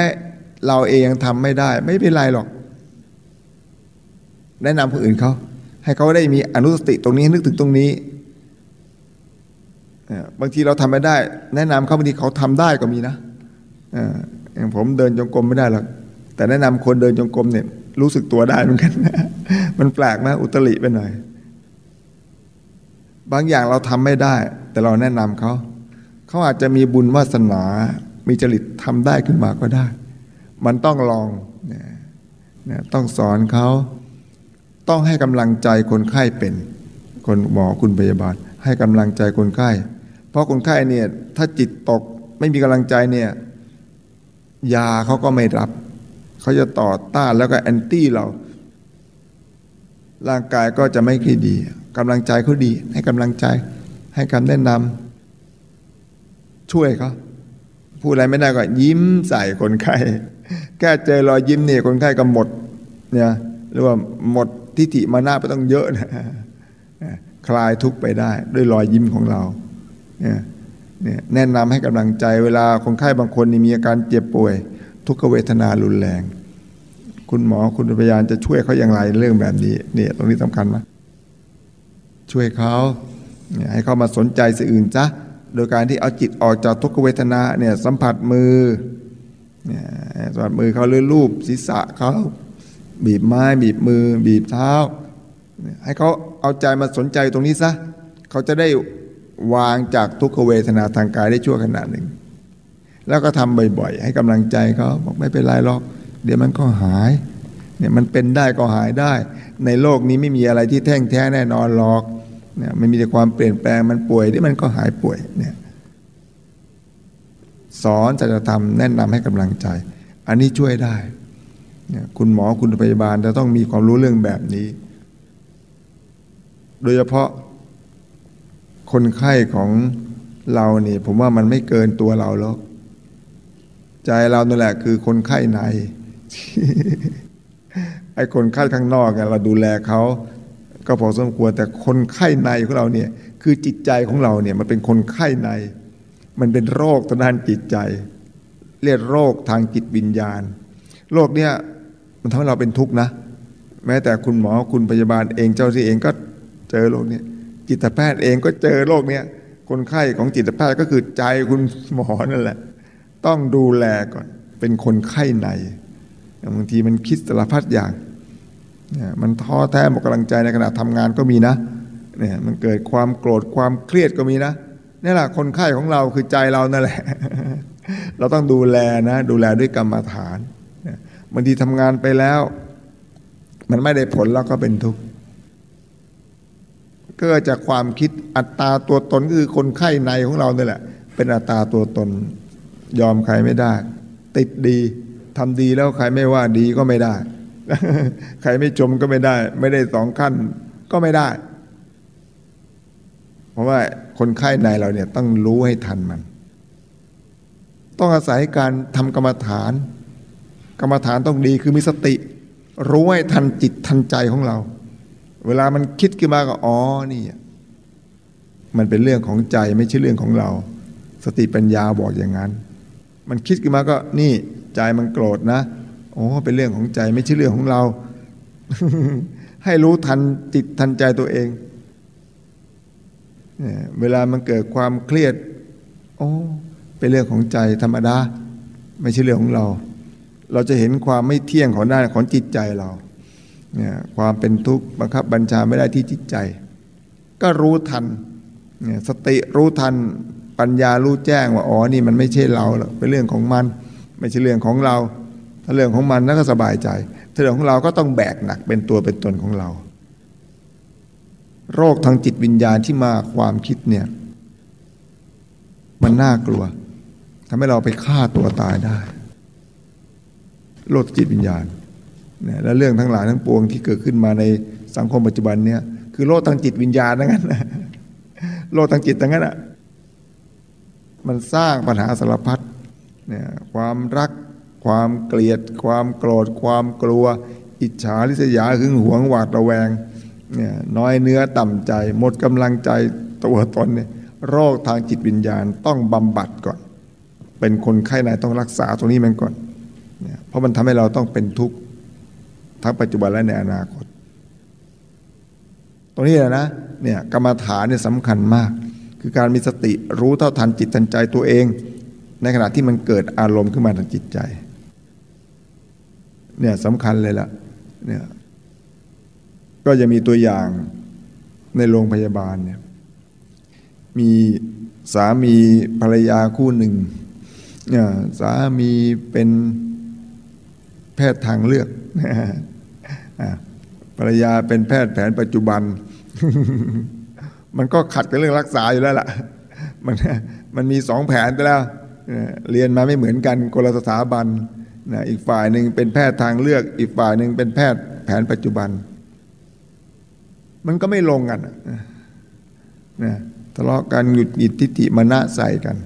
เราเองทำไม่ได้ ไม่เป็นไรหรอก แนะนำคนอื่นเขาให้เขาได้มีอนุสติตรงนี้นึกถึงตรงนี้ บางทีเราทำไม่ได้ แนะนำเขาบางทีเขาทำได้ก็มีนะอย่างผมเดินจงกรมไม่ได้หรอกแต่แนะนำคนเดินจงกรมเนี่ยรู้สึกตัวได้เหมือนกันมันแปลกนะอุตริไปหน่อย บางอย่างเราทำไม่ได้ แต่เราแนะนำเขาเขาอาจจะมีบุญวาสนา มีจริตทำได้ขึ้นมาก็ได้ มันต้องลองนี่ยต้องสอนเขาต้องให้กำลังใจคนไข้เป็น คนหมอคุณพยาบาล ให้กำลังใจคนไข้ เพราะคนไข้เนี่ยถ้าจิตตกไม่มีกำลังใจเนี่ยยาเขาก็ไม่รับ เขาจะต่อต้านแล้วก็แอนตี้เรา ร่างกายก็จะไม่ค่อยดีกำลังใจเขาดี ให้กำลังใจ ให้คำแนะนำช่วยเขาพูดอะไรไม่ได้ก็ยิ้มใส่คนไข้แค่เจอรอยยิ้มเนี่ยคนไข้ก็หมดเนี่ยหรือว่าหมดทิฏฐิมานะไปต้องเยอะนะคลายทุกไปได้ ด้วยรอยยิ้มของเรา เนี่ยแนะนำให้กำลังใจเวลาคนไข้บางคนนี่มีอาการเจ็บป่วย ทุกขเวทนารุนแรง คุณหมอคุณพยาบาลจะช่วยเขาอย่างไรเรื่องแบบนี้เนี่ยตรงนี้สำคัญไหมช่วยเขาเนี่ยให้เขามาสนใจสิ่งอื่นซะโดยการที่เอาจิตออกจากทุกขเวทนาเนี่ยสัมผัสมือเนี่ยสัมผัสมือเขาเลื่อรูปศีรษะเขาบีบไม้บีบมือ บีบเท้า ให้เขาเอาใจมาสนใจตรงนี้ซะเขาจะได้ วางจากทุกขเวทนาทางกายได้ชั่วขณะหนึ่ง แล้วก็ทำบ่อยๆ ให้กำลังใจเขาบอกไม่เป็นไรหรอก เดี๋ยวมันก็หายเนี่ยมันเป็นได้ก็หายได้ ในโลกนี้ไม่มีอะไรที่แท่งแท้แน่นอนหรอกเนี่ยไม่มีแต่ความเปลี่ยนแปลงมันป่วยเดี๋ยวมันก็หายป่วยเนี่ยสอนจะธรรมแนะนำให้กำลังใจ อันนี้ช่วยได้เนี่ยคุณหมอคุณพยาบาลจะต้องมีความรู้เรื่องแบบนี้ โดยเฉพาะ คนไข้ของเราเนี่ยผมว่ามันไม่เกินตัวเราหรอกใจเรานั่นแหละคือคนไข้ใน ไอ้คนไข้ข้างนอกเราดูแลเขาก็พอสมควรแต่คนไข้ในของเราเนี่ย คือจิตใจของเราเนี่ย มันเป็นคนไข้ใน มันเป็นโรคทางด้านจิตใจ เรียกโรคทางจิตวิญญาณ โรคเนี่ยมันทำให้เราเป็นทุกข์นะ แม้แต่คุณหมอคุณพยาบาลเองเจ้าที่เองก็เจอโรคเนี่ย จิตแพทย์เองก็เจอโรคเนี้ยคนไข้ของจิตแพทย์ก็คือใจคุณหมอนั่นแหละ ต้องดูแลก่อน เป็นคนไข้ในบางทีมันคิดสารพัดอย่างเนี่ยมันท้อแท้หมดกำลังใจในขณะทำงานก็มีนะเนี่ยมันเกิดความโกรธความเครียดก็มีนะนี่แหละคนไข้ของเราคือใจเรานั่นแหละ เราต้องดูแลนะ ดูแลด้วยกรรมฐานบางทีทำงานไปแล้ว มันไม่ได้ผลแล้วก็เป็นทุกข์ เกิดจากความคิดอัตตาตัวตนคือคนไข้ในของเราเนี่ยแหละ เป็นอัตตาตัวตน ยอมใครไม่ได้ ติดดีทำดีแล้วใครไม่ว่าดีก็ไม่ได้ ใครไม่ชมก็ไม่ได้ ไม่ได้สองขั้นก็ไม่ได้ เพราะว่าคนไข้ในเราเนี่ยต้องรู้ให้ทันมัน ต้องอาศัยการทำกรรมฐาน กรรมฐานต้องดีคือมีสติ รู้ให้ทันจิตทันใจของเรา เวลามันคิดขึ้นมาก็อ๋อนี่มันเป็นเรื่องของใจไม่ใช่เรื่องของเรา สติปัญญาบอกอย่างนั้น มันคิดขึ้นมาก็นี่ใจมันโกรธนะโอ๋อเป็นเรื่องของใจไม่ใช่เรื่องของเรา ให้รู้ทันจิตทันใจตัวเองเวลามันเกิดความเครียดโอ้เป็นเรื่องของใจธรรมดา ไม่ใช่เรื่องของเรา เราจะเห็นความไม่เที่ยงของด้านของจิตใจเรา เนี่ยความเป็นทุกข์บังคับบัญชาไม่ได้ที่จิตใจ ก็รู้ทันเนี่ยสติรู้ทันปัญญารู้แจ้งว่าอ๋อนี่มันไม่ใช่เราเป็นเรื่องของมัน ไม่ใช่เรื่องของเรา ถ้าเรื่องของมันนั่นก็สบายใจถ้าเรื่องของเราก็ต้องแบกหนักเป็นตัวเป็นตนของเรา โรคทางจิตวิญญาณที่มาความคิดเนี่ยมันน่ากลัวทำให้เราไปฆ่าตัวตายได้โรคจิตวิญญาณ นะและเรื่องทั้งหลายทั้งปวงที่เกิดขึ้นมาในสังคมปัจจุบันเนี่ยคือโลกทางจิตวิญญาณทั้งนั้นโลกทางจิตทั้งนั้นอะมันสร้างปัญหาสารพัดเนี่ยความรัก ความเกลียด ความโกรธ ความกลัว อิจฉาริษยาหึงหวงหวาดระแวงเนี่ยน้อยเนื้อต่ำใจ หมดกำลังใจตัวตนเนี่ยโรคทางจิตวิญญาณต้องบำบัดก่อน เป็นคนไข้ในต้องรักษาตรงนี้มันก่อนเนี่ยเพราะมันทำให้เราต้องเป็นทุกข์ ทั้งปัจจุบันและในอนาคต ตรงนี้แหละนะเนี่ยกรรมฐานเนี่ยสำคัญมาก คือการมีสติรู้เท่าทันจิตทันใจตัวเอง ในขณะที่มันเกิดอารมณ์ขึ้นมาทางจิตใจเนี่ยสำคัญเลยล่ะเนี่ยก็จะมีตัวอย่างในโรงพยาบาลเนี่ยมีสามีภรรยาคู่หนึ่งเนี่ยสามีเป็นแพทย์ทางเลือก ภรรยาเป็นแพทย์แผนปัจจุบัน มันก็ขัดกับเรื่องรักษาอยู่แล้วล่ะ มันมันมีสองแผนไปแล้ว เรียนมาไม่เหมือนกันคนละสถาบันนะอีกฝ่ายหนึ่งเป็นแพทย์ทางเลือก อีกฝ่ายหนึ่งเป็นแพทย์แผนปัจจุบัน มันก็ไม่ลงกันนะทะเลาะกันหยุดหยิดทิฏฐิมณะใส่กัน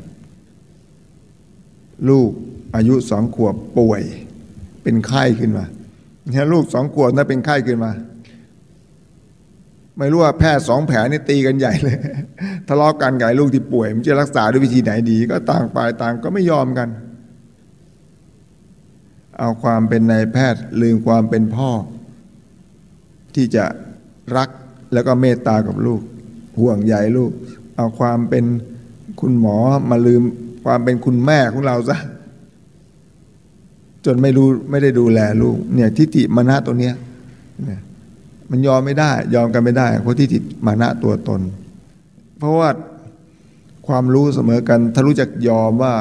ลูกอายุสองขวบป่วย เป็นไข้ขึ้นมา เนี่ยลูกสองขวบถ้าเป็นไข้ขึ้นมา ไม่รู้ว่าแพทย์สองแผลนี่ตีกันใหญ่เลย ทะเลาะกันไอ้ลูกที่ป่วย มันจะรักษาด้วยวิธีไหนดี ก็ต่างฝ่ายต่างก็ไม่ยอมกัน เอาความเป็นนายแพทย์ลืมความเป็นพ่อ ที่จะรักแล้วก็เมตตากับลูก ห่วงใยลูก เอาความเป็นคุณหมอมาลืมความเป็นคุณแม่ของเราซะ จนไม่รู้ไม่ได้ดูแลลูกเนี่ยทิฏฐิมานะตัวเนี้ยมันยอมไม่ได้ ยอมกันไม่ได้เพราะทิฏฐิมานะตัวตน เพราะว่าความรู้เสมอกันถ้ารู้จักยอมว่า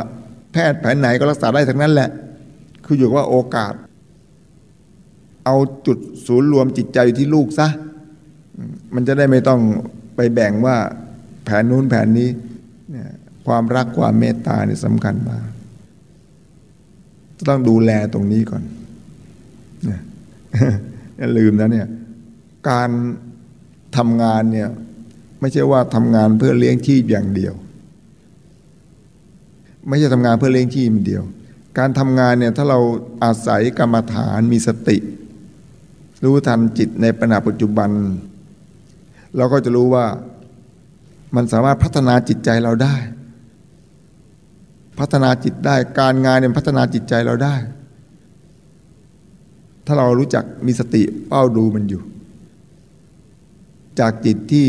แพทย์แผนไหนก็รักษาได้ทั้งนั้นแหละ คืออยู่ว่าโอกาส เอาจุดศูนย์รวมจิตใจอยู่ที่ลูกซะมันจะได้ไม่ต้องไปแบ่งว่าแผนนู้นแผนนี้เนี่ยความรักความเมตตานี่สำคัญมาก ต้องดูแลตรงนี้ก่อนอย่าลืมนะเนี่ย การทำงานเนี่ย ไม่ใช่ว่าทำงานเพื่อเลี้ยงชีพอย่างเดียว ไม่ใช่ทำงานเพื่อเลี้ยงชีพเดียว การทำงานเนี่ยถ้าเราอาศัยกรรมฐานมีสติ รู้ทันจิตในปัญหาปัจจุบัน เราก็จะรู้ว่ามันสามารถพัฒนาจิตใจเราได้ พัฒนาจิตได้การงานเนี่ยพัฒนาจิตใจเราได้ ถ้าเรารู้จักมีสติเป้าดูมันอยู่ จากจิตที่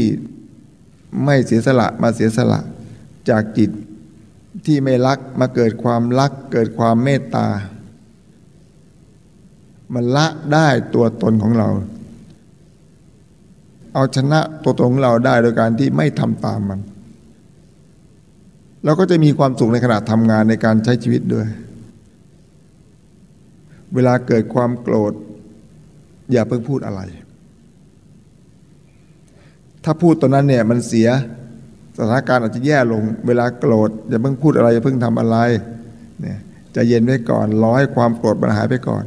ไม่เสียสละมาเสียสละ จากจิตที่ไม่รักมาเกิดความรัก เกิดความเมตตา มันละได้ตัวตนของเรา เอาชนะตัวตนของเราได้โดยการที่ไม่ทำตามมัน เราก็จะมีความสุขในขณะทำงานในการใช้ชีวิตด้วย เวลาเกิดความโกรธ อย่าเพิ่งพูดอะไร ถ้าพูดตอนนั้นเนี่ยมันเสียสถานการณ์อาจจะแย่ลง เวลาโกรธอย่าเพิ่งพูดอะไรอย่าเพิ่งทำอะไรเนี่ยจะเย็นไว้ก่อนรอให้ความโกรธมันหายไปก่อน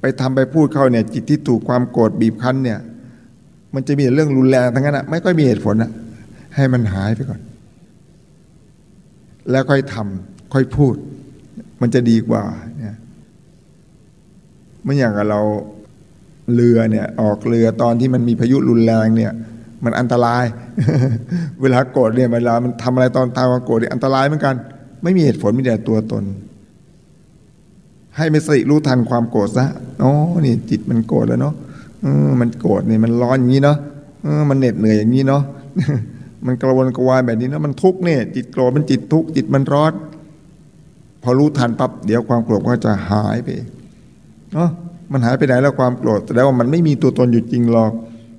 ไปทำไปพูดเข้าเนี่ยจิตที่ถูกความโกรธบีบคั้นเนี่ยมันจะมีเรื่องรุนแรงทั้งนั้นอะไม่ค่อยมีเหตุผลอะให้มันหายไปก่อน แล้วค่อยทำค่อยพูด มันจะดีกว่าเนี่ยเมื่อย่างกับเราเรือเนี่ย ออกเรือตอนที่มันมีพายุรุนแรงเนี่ย มันอันตราย เวลาโกรธเนี่ยเวลามันทำอะไรตอนตามควาโกรธเนี่ยอันตรายเหมือนกัน ไม่มีเหตุผลมีแต่ตัวตน ให้มีสติรู้ทันความโกรธซะอ๋อนี่จิตมันโกรธแล้วเนาะมันโกรธเนี่ยมันร้อนอย่างนี้เนาะมันเหน็ดเหนื่อยอย่างนี้เนาะ มันกระวนกระวายแบบนี้นะมันทุกข์เนี่ยจิตโกรธมันจิตทุกข์จิตมันร้อนพอรู้ทันปั๊บเดี๋ยวความโกรธก็จะหายไปเนาะมันหายไปไหนแล้วความโกรธแต่ว่ามันไม่มีตัวตนอยู่จริงหรอก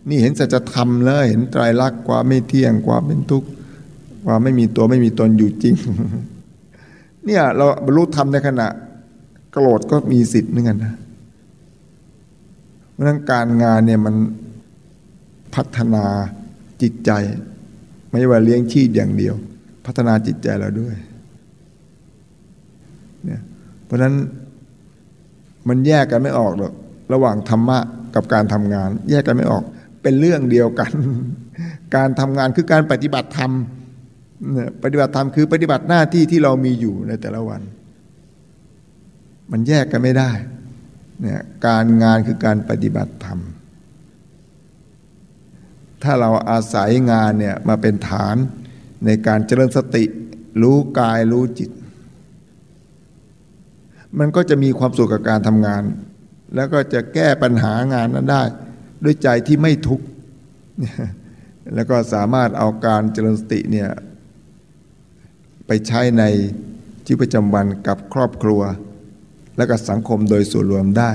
นี่เห็นสัจธรรมแล้วเห็นไตรลักษณ์ความไม่เที่ยงความเป็นทุกข์ความไม่มีตัวไม่มีตนอยู่จริง เนี่ยเราบรรลุธรรมในขณะ โกรธก็มีสิทธิ์เหมือนกันนะเพราะนั้นการงานเนี่ยมันพัฒนาจิตใจ ไม่ว่าเลี้ยงชีพอย่างเดียว พัฒนาจิตใจเราด้วยเนี่ยเพราะฉะนั้นมันแยกกันไม่ออกหรอกระหว่างธรรมะกับการทำงาน แยกกันไม่ออก เป็นเรื่องเดียวกัน การทำงานคือการปฏิบัติธรรมเนี่ยปฏิบัติธรรมคือปฏิบัติหน้าที่ที่เรามีอยู่ในแต่ละวัน มันแยกกันไม่ได้เนี่ยการงานคือการปฏิบัติธรรม ถ้าเราอาศัยงานเนี่ยมาเป็นฐานในการเจริญสติรู้กายรู้จิต มันก็จะมีความสุขกับการทำงาน แล้วก็จะแก้ปัญหางานนั้นได้ ด้วยใจที่ไม่ทุกข์แล้วก็สามารถเอาการเจริญสติเนี่ยไปใช้ในชีวิตประจำวันกับครอบครัว และก็สังคมโดยส่วนรวมได้